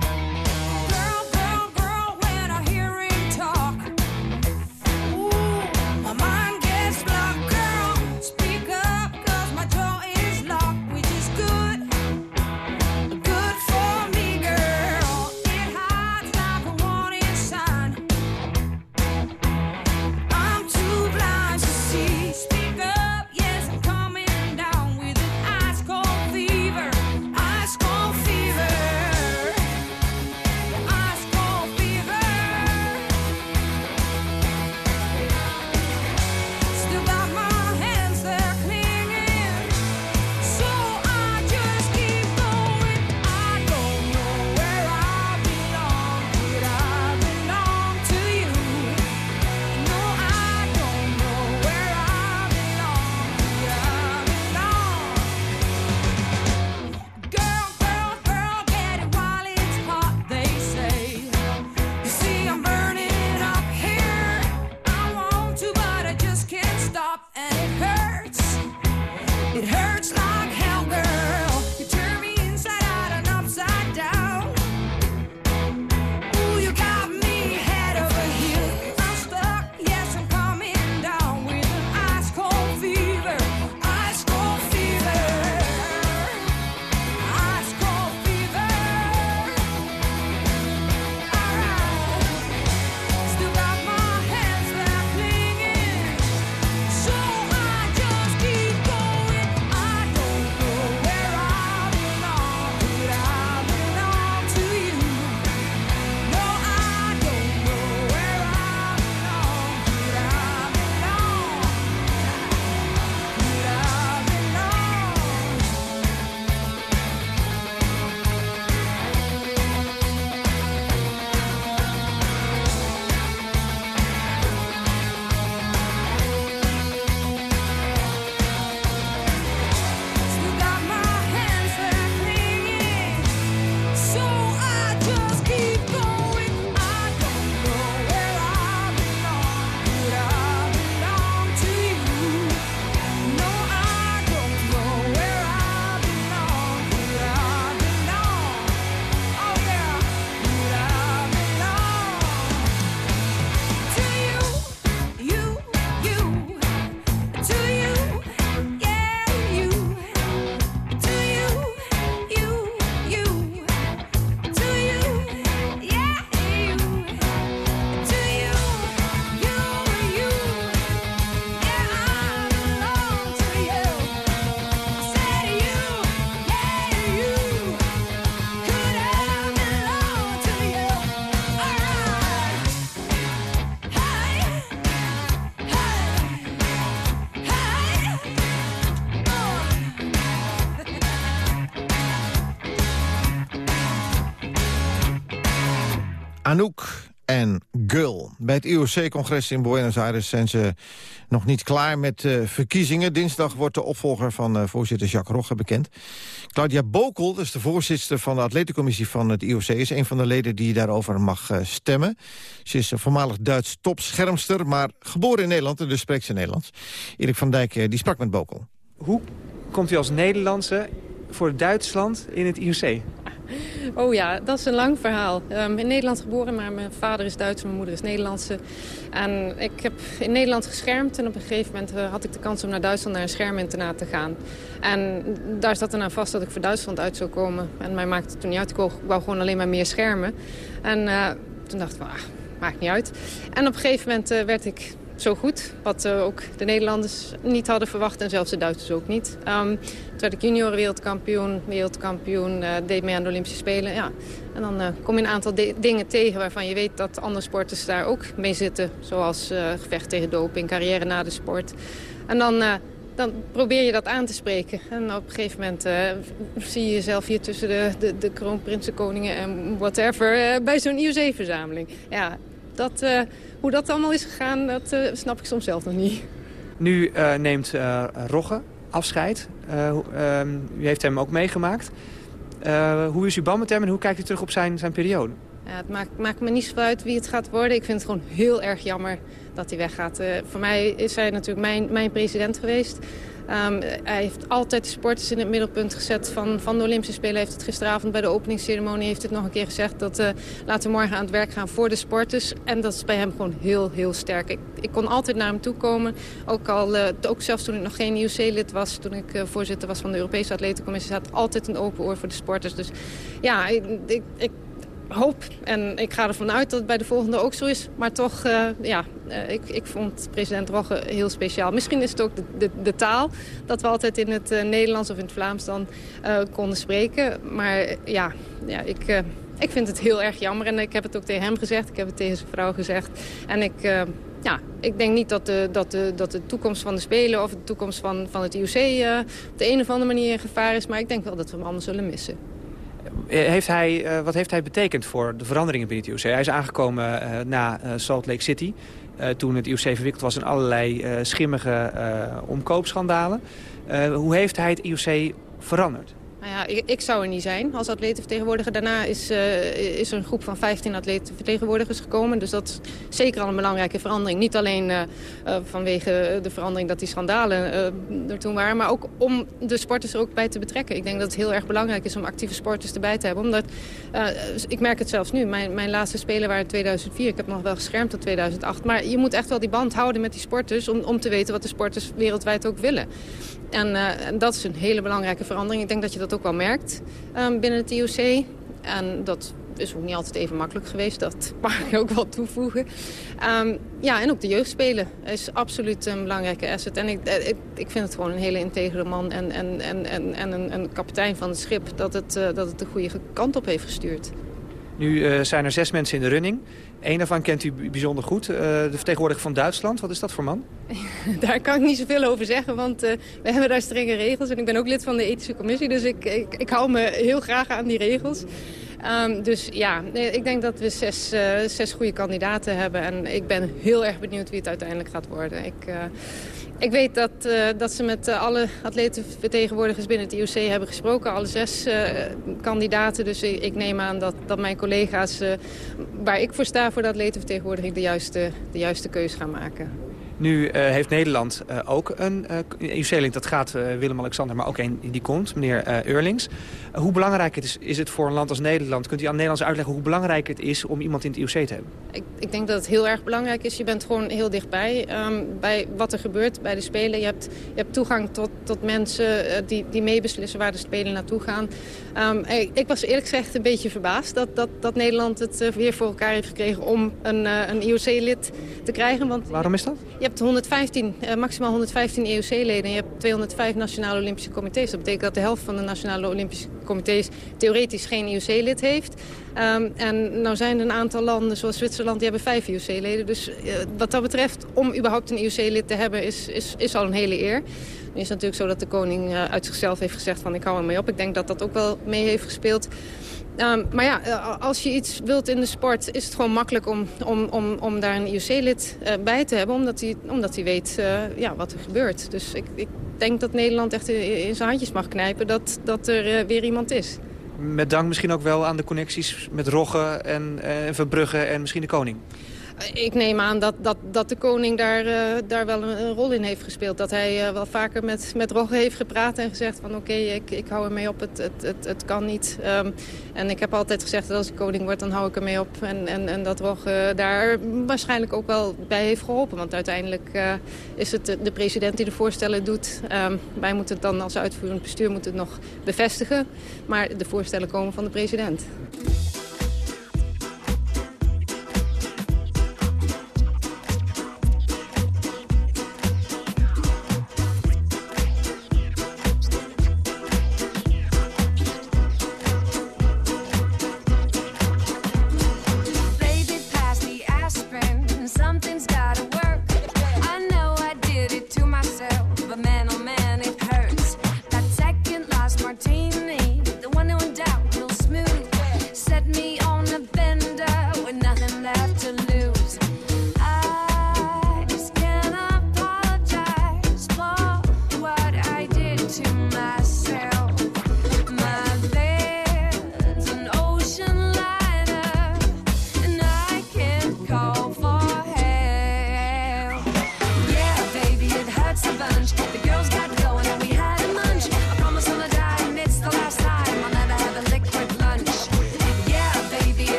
Het IOC-congres in Buenos Aires zijn ze nog niet klaar met uh, verkiezingen. Dinsdag wordt de opvolger van uh, voorzitter Jacques Rogge bekend. Claudia Bokel, dat is de voorzitter van de atletencommissie van het IOC... is een van de leden die daarover mag uh, stemmen. Ze is een voormalig Duits topschermster, maar geboren in Nederland... en dus spreekt ze Nederlands. Erik van Dijk die sprak met Bokel. Hoe komt u als Nederlandse voor Duitsland in het IOC? [laughs] Oh ja, dat is een lang verhaal. Um, in Nederland geboren, maar mijn vader is Duits mijn moeder is Nederlandse. En ik heb in Nederland geschermd en op een gegeven moment uh, had ik de kans om naar Duitsland naar een scherminternaat te gaan. En daar zat er aan vast dat ik voor Duitsland uit zou komen. En mij maakte het toen niet uit, ik wou gewoon alleen maar meer schermen. En uh, toen dacht ik, ah, maakt niet uit. En op een gegeven moment uh, werd ik zo goed. Wat ook de Nederlanders niet hadden verwacht en zelfs de Duitsers ook niet. Um, toen werd ik junior wereldkampioen, wereldkampioen, uh, deed mee aan de Olympische Spelen. Ja. En dan uh, kom je een aantal dingen tegen waarvan je weet dat andere sporters daar ook mee zitten. Zoals gevecht tegen doping, carrière na de sport. En dan dan probeer je dat aan te spreken. En op een gegeven moment zie je jezelf hier tussen de, de, de kroonprinsenkoningen en whatever... Bij zo'n IOC-verzameling. Ja, dat, hoe dat allemaal is gegaan, dat snap ik soms zelf nog niet. Nu neemt Rogge afscheid. Ehm, u heeft hem ook meegemaakt. hoe is uw band met hem en hoe kijkt u terug op zijn, zijn periode? Ja, het maakt, maakt me niet zo uit wie het gaat worden. Ik vind het gewoon heel erg jammer dat hij weggaat. Uh, voor mij is hij natuurlijk mijn, mijn president geweest. Um, hij heeft altijd de sporters in het middelpunt gezet van, van de Olympische Spelen. Heeft het gisteravond bij de openingsceremonie heeft het nog een keer gezegd... dat uh, laten we morgen aan het werk gaan voor de sporters. En dat is bij hem gewoon heel, heel sterk. Ik, ik kon altijd naar hem toe komen. Ook, al, uh, ook zelfs toen ik nog geen IOC-lid was... toen ik uh, voorzitter was van de Europese Atletencommissie... had altijd een open oor voor de sporters. Dus ja, ik, ik hoop en ik ga ervan uit dat het bij de volgende ook zo is. Maar toch, uh, ja, uh, ik, ik vond president Rogge heel speciaal. Misschien is het ook de, de, taal, dat we altijd in het uh, Nederlands of in het Vlaams dan konden spreken. Maar ja, ja ik, ik vind het heel erg jammer. En ik heb het ook tegen hem gezegd, ik heb het tegen zijn vrouw gezegd. En ik, ja, ik denk niet dat de, dat, de, dat de toekomst van de Spelen of de toekomst van, van het IOC op de een of andere manier in gevaar is. Maar ik denk wel dat we hem allemaal zullen missen. Eh, heeft hij, uh, wat heeft hij betekend voor de veranderingen binnen het IOC? Hij is aangekomen uh, na Salt Lake City. toen het IOC verwikkeld was in allerlei schimmige omkoopschandalen. hoe heeft hij het IOC veranderd? Nou ja, ik, ik, zou er niet zijn als atletenvertegenwoordiger. Daarna is, uh, is er een groep van 15 atletenvertegenwoordigers gekomen. Dus dat is zeker al een belangrijke verandering. Niet alleen uh, uh, vanwege de verandering dat die schandalen er toen waren... maar ook om de sporters er ook bij te betrekken. Ik denk dat het heel erg belangrijk is om actieve sporters erbij te hebben. Omdat, ik merk het zelfs nu. Mijn, mijn laatste spelen waren 2004. Ik heb nog wel geschermd tot 2008. Maar je moet echt wel die band houden met die sporters... om, om te weten wat de sporters wereldwijd ook willen. En, en, dat is een hele belangrijke verandering. Ik denk dat je dat ook wel merkt um, binnen het IOC. En dat is ook niet altijd even makkelijk geweest. Dat [laughs] mag ik ook wel toevoegen. Um, ja, en ook de jeugdspelen is absoluut een belangrijke asset. En ik, ik, ik vind het gewoon een hele integere man en, en, en, en, en een, kapitein van het schip... dat het, uh, dat het de goede kant op heeft gestuurd. Nu zijn er zes mensen in de running. Eén daarvan kent u bijzonder goed, uh, de vertegenwoordiger van Duitsland. Wat is dat voor man? [laughs] daar kan ik niet zoveel over zeggen, want uh, we hebben daar strenge regels. En ik ben ook lid van de ethische commissie, dus ik, ik, ik hou me heel graag aan die regels. Um, dus ja, ik denk dat we zes, uh, zes goede kandidaten hebben. En ik ben heel erg benieuwd wie het uiteindelijk gaat worden. Ik, ik weet dat, uh, dat ze met uh, alle atletenvertegenwoordigers binnen het IOC hebben gesproken. Alle zes uh, kandidaten. Dus ik, ik, neem aan dat, dat mijn collega's waar ik voor sta voor de atletenvertegenwoordiging de juiste, de juiste keus gaan maken. Nu uh, heeft Nederland uh, ook een uh, dat gaat Willem-Alexander, maar ook een die komt, meneer Eurlings. hoe belangrijk het is, het voor een land als Nederland? Kunt u aan Nederlands uitleggen hoe belangrijk het is om iemand in het IOC te hebben? Ik, ik denk dat het heel erg belangrijk is. Je bent gewoon heel dichtbij um, bij wat er gebeurt bij de Spelen. Je hebt, je hebt toegang tot, tot mensen die, die meebeslissen waar de Spelen naartoe gaan. Um, ik, ik, was eerlijk gezegd een beetje verbaasd dat, dat, dat Nederland het weer voor elkaar heeft gekregen om een, een IOC-lid te krijgen. Want Waarom is dat? Je hebt 115, uh, maximaal 115 EOC-leden en je hebt 205 Nationale Olympische Comité's. Dat betekent dat de helft van de Nationale Olympische Comité's theoretisch geen IOC-lid heeft. Um, en nou zijn er een aantal landen, zoals Zwitserland, die hebben vijf IOC-leden. Dus uh, wat dat betreft, om überhaupt een IOC-lid te hebben, is, is, is al een hele eer. Is natuurlijk zo dat de koning uh, uit zichzelf heeft gezegd van ik hou ermee op. Ik denk dat dat ook wel mee heeft gespeeld. Um, maar ja, als je iets wilt in de sport, is het gewoon makkelijk om, om, om, om daar een IOC-lid uh, bij te hebben. Omdat hij, omdat hij weet ja, wat er gebeurt. Dus ik, ik denk dat Nederland echt in, zijn handjes mag knijpen dat, dat er weer iemand is. Met dank misschien ook wel aan de connecties met Rogge en, en Verbrugge en misschien de koning. Ik neem aan dat, dat, dat de koning daar, uh, daar wel een, rol in heeft gespeeld. Dat hij uh, wel vaker met, met Rogge heeft gepraat en gezegd van oké, ik, ik hou ermee op, het, het, het, het kan niet. Um, en ik heb altijd gezegd dat als ik koning word, dan hou ik ermee op. En, en, en dat Rogge daar waarschijnlijk ook wel bij heeft geholpen. Want uiteindelijk uh, is het de, de, president die de voorstellen doet. Um, wij moeten het dan als uitvoerend bestuur moeten nog bevestigen. Maar de voorstellen komen van de president.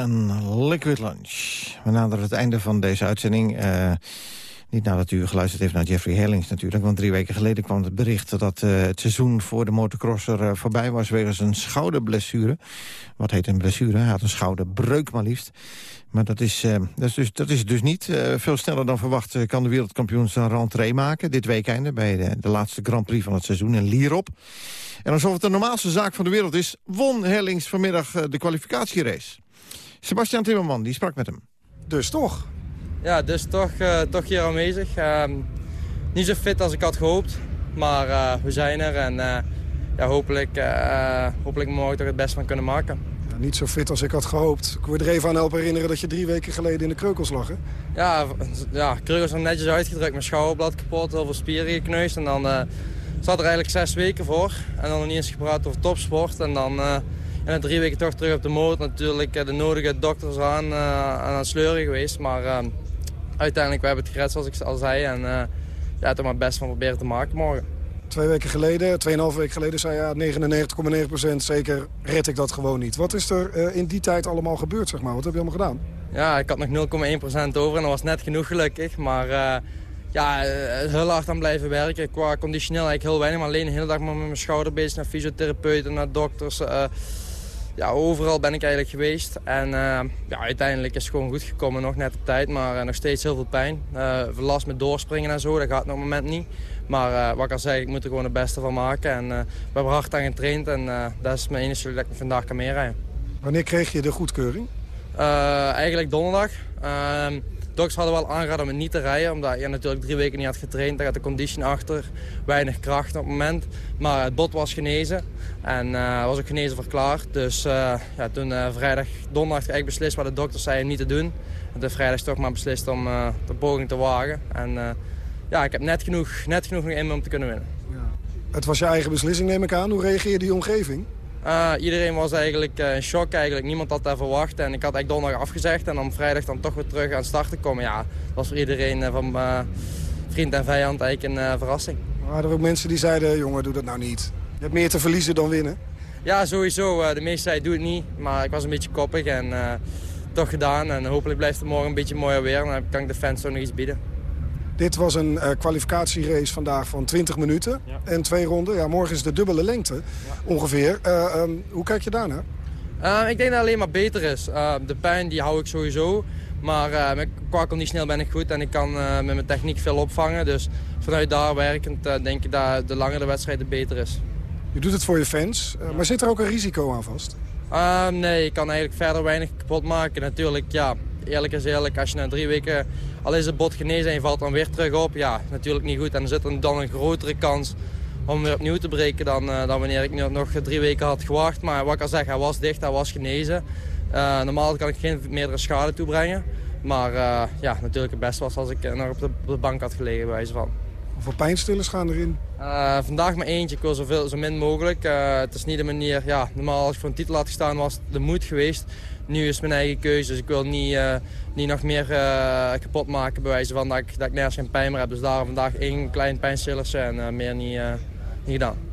En Liquid Lunch. We naderen het einde van deze uitzending. Eh, niet nadat u geluisterd heeft naar Jeffrey Herlings natuurlijk. Want drie weken geleden kwam het bericht dat eh, het seizoen voor de motocrosser eh, voorbij was... wegens een schouderblessure. Wat heet een blessure? Hij had een schouderbreuk maar liefst. Maar dat is, eh, dat is, dus, dat is dus niet. Veel sneller dan verwacht kan de wereldkampioen zijn rentree maken... dit weekende bij de, de laatste Grand Prix van het seizoen in Lierop. En alsof het de normaalste zaak van de wereld is... won Herlings vanmiddag de kwalificatierace. Sebastian Timmerman, die sprak met hem. Dus toch? Ja, dus toch, eh, toch hier aanwezig. Ehm, niet zo fit als ik had gehoopt, maar eh, we zijn er en eh, ja, hopelijk, eh, hopelijk mogen we er het best van kunnen maken. Ja, niet zo fit als ik had gehoopt. Ik word er even aan helpen herinneren dat je drie weken geleden in de kreukels lag, hè? Ja, ja kreugels zijn netjes uitgedrukt, mijn schouderblad kapot, heel veel spieren gekneusd. En dan eh, zat er eigenlijk zes weken voor. En dan nog niet eens gepraat over topsport. En dan eh, en na drie weken toch terug op de motor. Natuurlijk eh, de nodige dokters aan, eh, aan het sleuren geweest. Maar eh, uiteindelijk, we hebben het gered zoals ik al zei. En eh ja, het er maar best van proberen te maken morgen. Twee weken geleden, tweeënhalf weken geleden, zei je ja, 99,9% zeker red ik dat gewoon niet. Wat is er in die tijd allemaal gebeurd, zeg maar? Wat heb je allemaal gedaan? Ja, ik had nog 0,1% over en dat was net genoeg gelukkig. Maar ja, heel hard aan blijven werken. Qua conditioneel eigenlijk heel weinig, maar alleen de hele dag met mijn schouder bezig. Naar fysiotherapeuten, naar dokters. Ja, overal ben ik eigenlijk geweest. En eh, ja, uiteindelijk is het gewoon goed gekomen, nog net op tijd. Maar eh, nog steeds heel veel pijn. Eh last met doorspringen en zo, dat gaat nog op het moment niet. Maar wat ik al zei, ik moet er gewoon het beste van maken. En we hebben hard aan getraind en dat is mijn enige dat ik vandaag kan meerijden. Wanneer kreeg je de goedkeuring? Eigenlijk donderdag. Dokters hadden wel aangeraden om niet te rijden, omdat je natuurlijk drie weken niet had getraind. Daar gaat de condition achter, weinig kracht op het moment. Maar het bot was genezen en eh, was ook genezen verklaard. Dus eh, ja, toen eh, vrijdag, donderdag eigenlijk beslist wat de dokters zeiden niet te doen. En toen vrijdag toch maar beslist om de poging te wagen. En ja, ik heb net genoeg, net genoeg in me om te kunnen winnen. Het was je eigen beslissing, neem ik aan. Hoe reageerde die omgeving? Uh, iedereen was eigenlijk uh, in shock. Eigenlijk. Niemand had dat verwacht. En ik had eigenlijk donderdag afgezegd. En om vrijdag dan toch weer terug aan start te komen. Ja, dat was voor iedereen uh, van vriend en vijand eigenlijk een verrassing. Waren er ook mensen die zeiden, jongen, doe dat nou niet. Je hebt meer te verliezen dan winnen. Ja, sowieso. de meesten zeiden, doe het niet. Maar ik was een beetje koppig en toch gedaan. En hopelijk blijft het morgen een beetje mooier weer. Dan kan ik de fans zo nog iets bieden. Dit was een uh, kwalificatierace vandaag van 20 minuten ja. en twee ronden. Ja, morgen is de dubbele lengte ja. ongeveer. Uh, um, hoe kijk je daarnaar? Uh, ik denk dat het alleen maar beter is. de pijn die hou ik sowieso. Maar qua conditioneel ben ik goed en ik kan met mijn techniek veel opvangen. Dus vanuit daar werkend denk ik dat de langer de wedstrijd de beter is. Je doet het voor je fans, maar zit er ook een risico aan vast? nee, ik kan eigenlijk verder weinig kapot maken. Natuurlijk, ja, eerlijk is eerlijk, als je na drie weken al is het bot genezen en je valt dan weer terug op, ja, natuurlijk niet goed. En dan zit er dan een grotere kans om weer opnieuw te breken dan, uh, dan wanneer ik nog drie weken had gewacht. Maar wat ik al zeg, hij was dicht, hij was genezen. Uh, normaal kan ik geen meerdere schade toebrengen. Maar uh, ja, natuurlijk het beste was als ik nog op de, op de bank had gelegen, bij wijze van. Hoeveel pijnstillers gaan erin? Uh, vandaag maar eentje. Ik wil zoveel, zo min mogelijk. Uh, het is niet de manier... Ja, normaal als ik voor een titel had gestaan was het de moed geweest. Nu is het mijn eigen keuze. Dus ik wil niet, uh, niet nog meer kapot maken. Bij wijze van dat ik, dat ik nergens geen pijn meer heb. Dus daarom vandaag één klein pijnstillertje en meer niet, niet gedaan.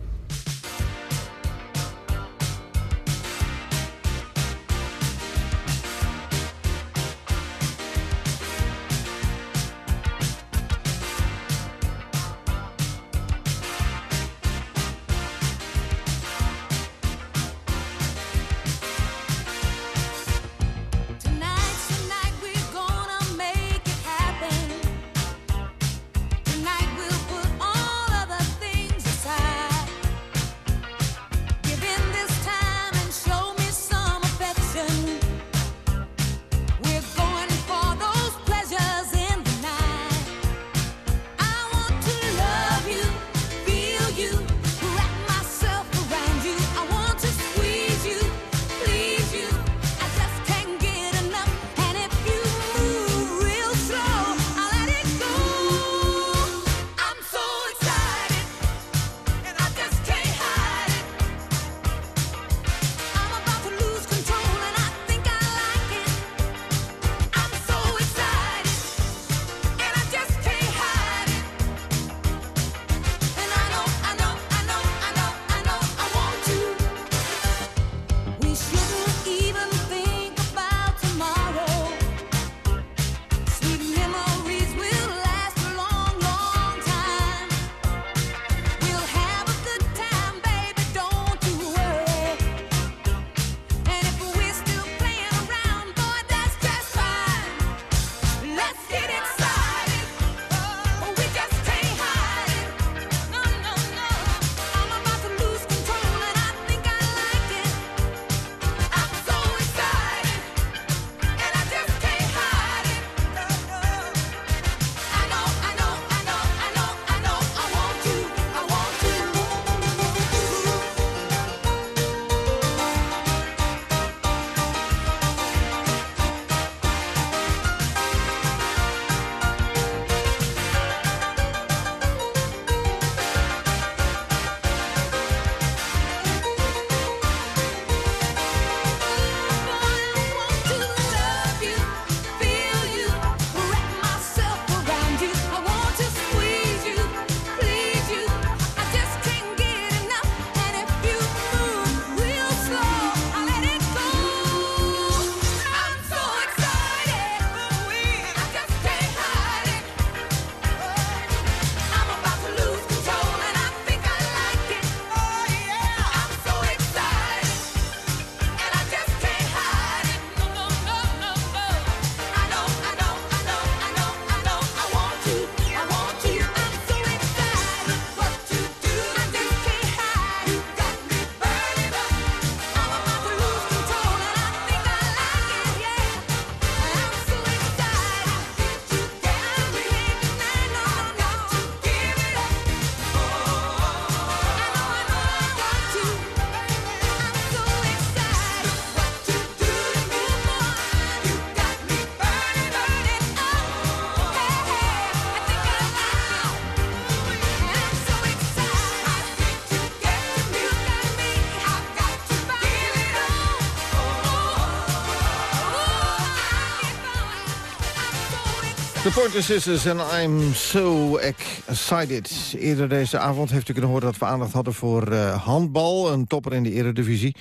The Pointer Sisters en I'm so excited. Eerder deze avond heeft u kunnen horen dat we aandacht hadden voor uh, handbal. Een topper in de eredivisie.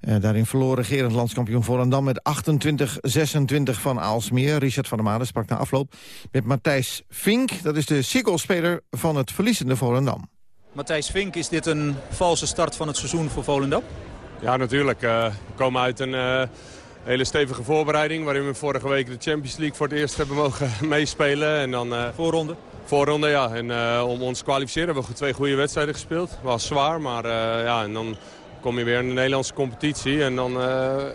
Uh, daarin verloor regerend landskampioen Volendam met 28-26 van Aalsmeer. Richard van der Maden sprak na afloop met Matthijs Vink. Dat is de sequelspeler van het verliezende Volendam. Matthijs Vink, is dit een valse start van het seizoen voor Volendam? Ja, natuurlijk. Uh, we komen uit een hele stevige voorbereiding... waarin we vorige week de Champions League voor het eerst hebben mogen [laughs] meespelen. En dan, uh, voorronde? Voorronde, ja. En om ons te kwalificeren hebben we twee goede wedstrijden gespeeld. Was zwaar, maar ja, en dan kom je weer in de Nederlandse competitie. En dan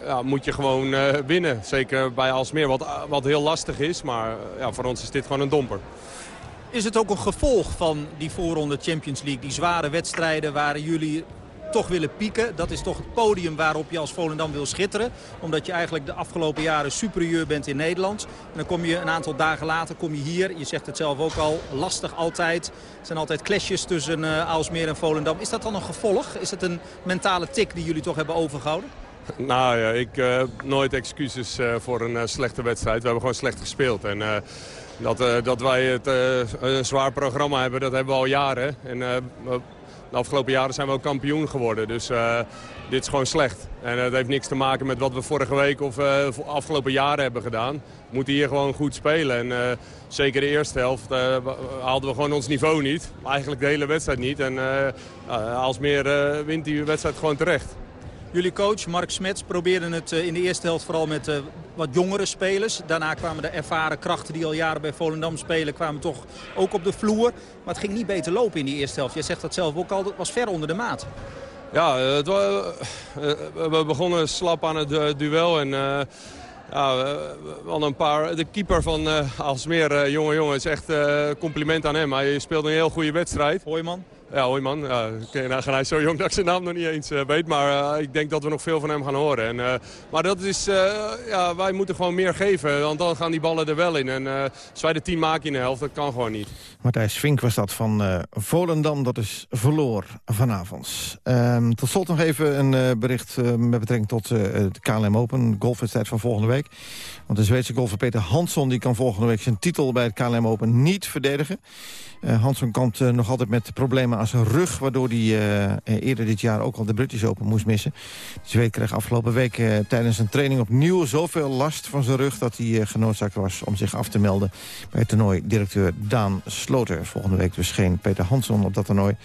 ja, moet je gewoon winnen. Zeker bij Alsmeer, wat, wat heel lastig is. Maar ja, voor ons is dit gewoon een domper. Is het ook een gevolg van die voorronde Champions League? Die zware wedstrijden waar jullie toch willen pieken. Dat is toch het podium waarop je als Volendam wil schitteren. Omdat je eigenlijk de afgelopen jaren superieur bent in Nederland. En dan kom je een aantal dagen later kom je hier. Je zegt het zelf ook al, lastig altijd. Er zijn altijd clashes tussen uh, Aalsmeer en Volendam. Is dat dan een gevolg? Is het een mentale tik die jullie toch hebben overgehouden? [laughs] Nou ja, ik heb nooit excuses uh, voor een slechte wedstrijd. We hebben gewoon slecht gespeeld. En dat, dat wij het, een zwaar programma hebben, dat hebben we al jaren. En de afgelopen jaren zijn we ook kampioen geworden. Dus uh, dit is gewoon slecht. En dat heeft niks te maken met wat we vorige week of uh, afgelopen jaren hebben gedaan. We moeten hier gewoon goed spelen. En uh, zeker de eerste helft haalden we gewoon ons niveau niet. Eigenlijk de hele wedstrijd niet. En Alsmeer wint die wedstrijd gewoon terecht. Jullie coach Mark Smets probeerde het in de eerste helft vooral met wat jongere spelers. Daarna kwamen de ervaren krachten die al jaren bij Volendam spelen... kwamen toch ook op de vloer. Maar het ging niet beter lopen in die eerste helft. Jij zegt dat zelf ook al, het was ver onder de maat. Ja, het, we begonnen slap aan het duel en... Uh, ja, we hadden een paar. De keeper van uh, Alsmeer, uh, jonge jongen, is echt compliment aan hem. Hij speelde een heel goede wedstrijd. Hoi man. Ja, hoi man. Ja, hij is zo jong dat ik zijn naam nog niet eens uh, weet. Maar uh, ik denk dat we nog veel van hem gaan horen. En, uh, maar dat is, ja, wij moeten gewoon meer geven. Want dan gaan die ballen er wel in. En als wij de team maken in de helft, dat kan gewoon niet. Matthijs Vink was dat van Volendam. Dat is verloor vanavond. Um, tot slot nog even een bericht met betrekking tot de KLM Open. Golfwedstrijd van volgende week. Want de Zweedse golfer Peter Hansson die kan volgende week zijn titel bij het KLM Open niet verdedigen. Uh, Hansson kampt uh, nog altijd met problemen aan zijn rug... waardoor hij uh, eerder dit jaar ook al de British Open moest missen. De Zweed kreeg afgelopen week tijdens een training opnieuw zoveel last van zijn rug... dat hij genoodzaakt was om zich af te melden bij toernooi directeur Daan Sloter. Volgende week dus geen Peter Hansson op dat toernooi.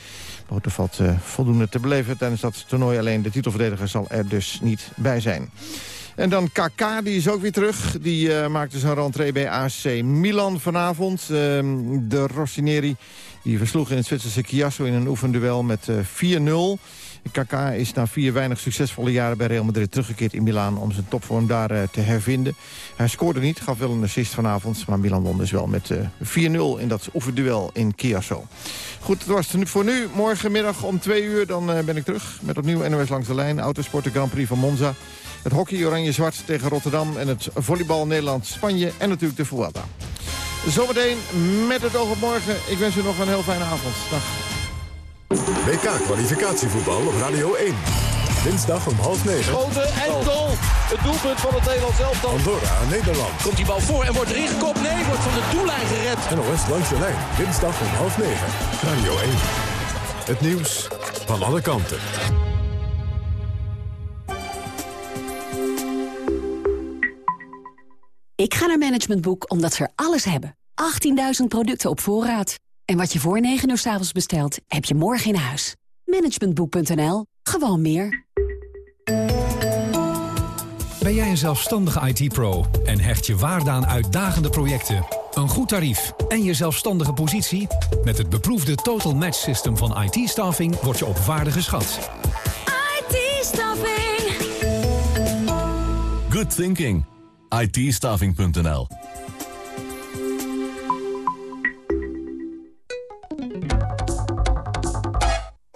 Maar er valt voldoende te beleven tijdens dat toernooi. Alleen de titelverdediger zal er dus niet bij zijn. En dan KK, die is ook weer terug. Die uh, maakte zijn rentree bij AC Milan vanavond. Uh, de Rossineri die versloeg in het Zwitserse Chiasso in een oefenduel met uh, 4-0. KK is na vier weinig succesvolle jaren bij Real Madrid teruggekeerd in Milaan... om zijn topvorm daar uh, te hervinden. Hij scoorde niet, gaf wel een assist vanavond... maar Milan won dus wel met uh, 4-0 in dat oefenduel in Chiasso. Goed, dat was het voor nu. Morgenmiddag om twee uur dan uh, ben ik terug met opnieuw NOS Langs de Lijn. Autosport de Grand Prix van Monza. Het hockey Oranje-Zwart tegen Rotterdam. En het volleybal Nederland-Spanje. En natuurlijk de Vuelta. Zometeen met het oog op morgen. Ik wens u nog een heel fijne avond. Dag. WK-kwalificatievoetbal op Radio 1. Dinsdag om half negen. Schoten en goal. Het doelpunt van het Nederlands elftal. Andorra, Nederland. Komt die bal voor en wordt erin gekopt? Nee, wordt van de doellijn gered. NOS langs de lijn. Dinsdag om half negen. Radio 1. Het nieuws van alle kanten. Ik ga naar Management Boek omdat ze er alles hebben. 18.000 producten op voorraad. En wat je voor 9 uur s avonds bestelt, heb je morgen in huis. Managementboek.nl. Gewoon meer. Ben jij een zelfstandige IT-pro en hecht je waarde aan uitdagende projecten, een goed tarief en je zelfstandige positie? Met het beproefde Total Match System van IT-staffing word je op waarde geschat. IT-staffing. Good thinking. it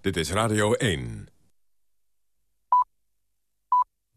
Dit is Radio 1.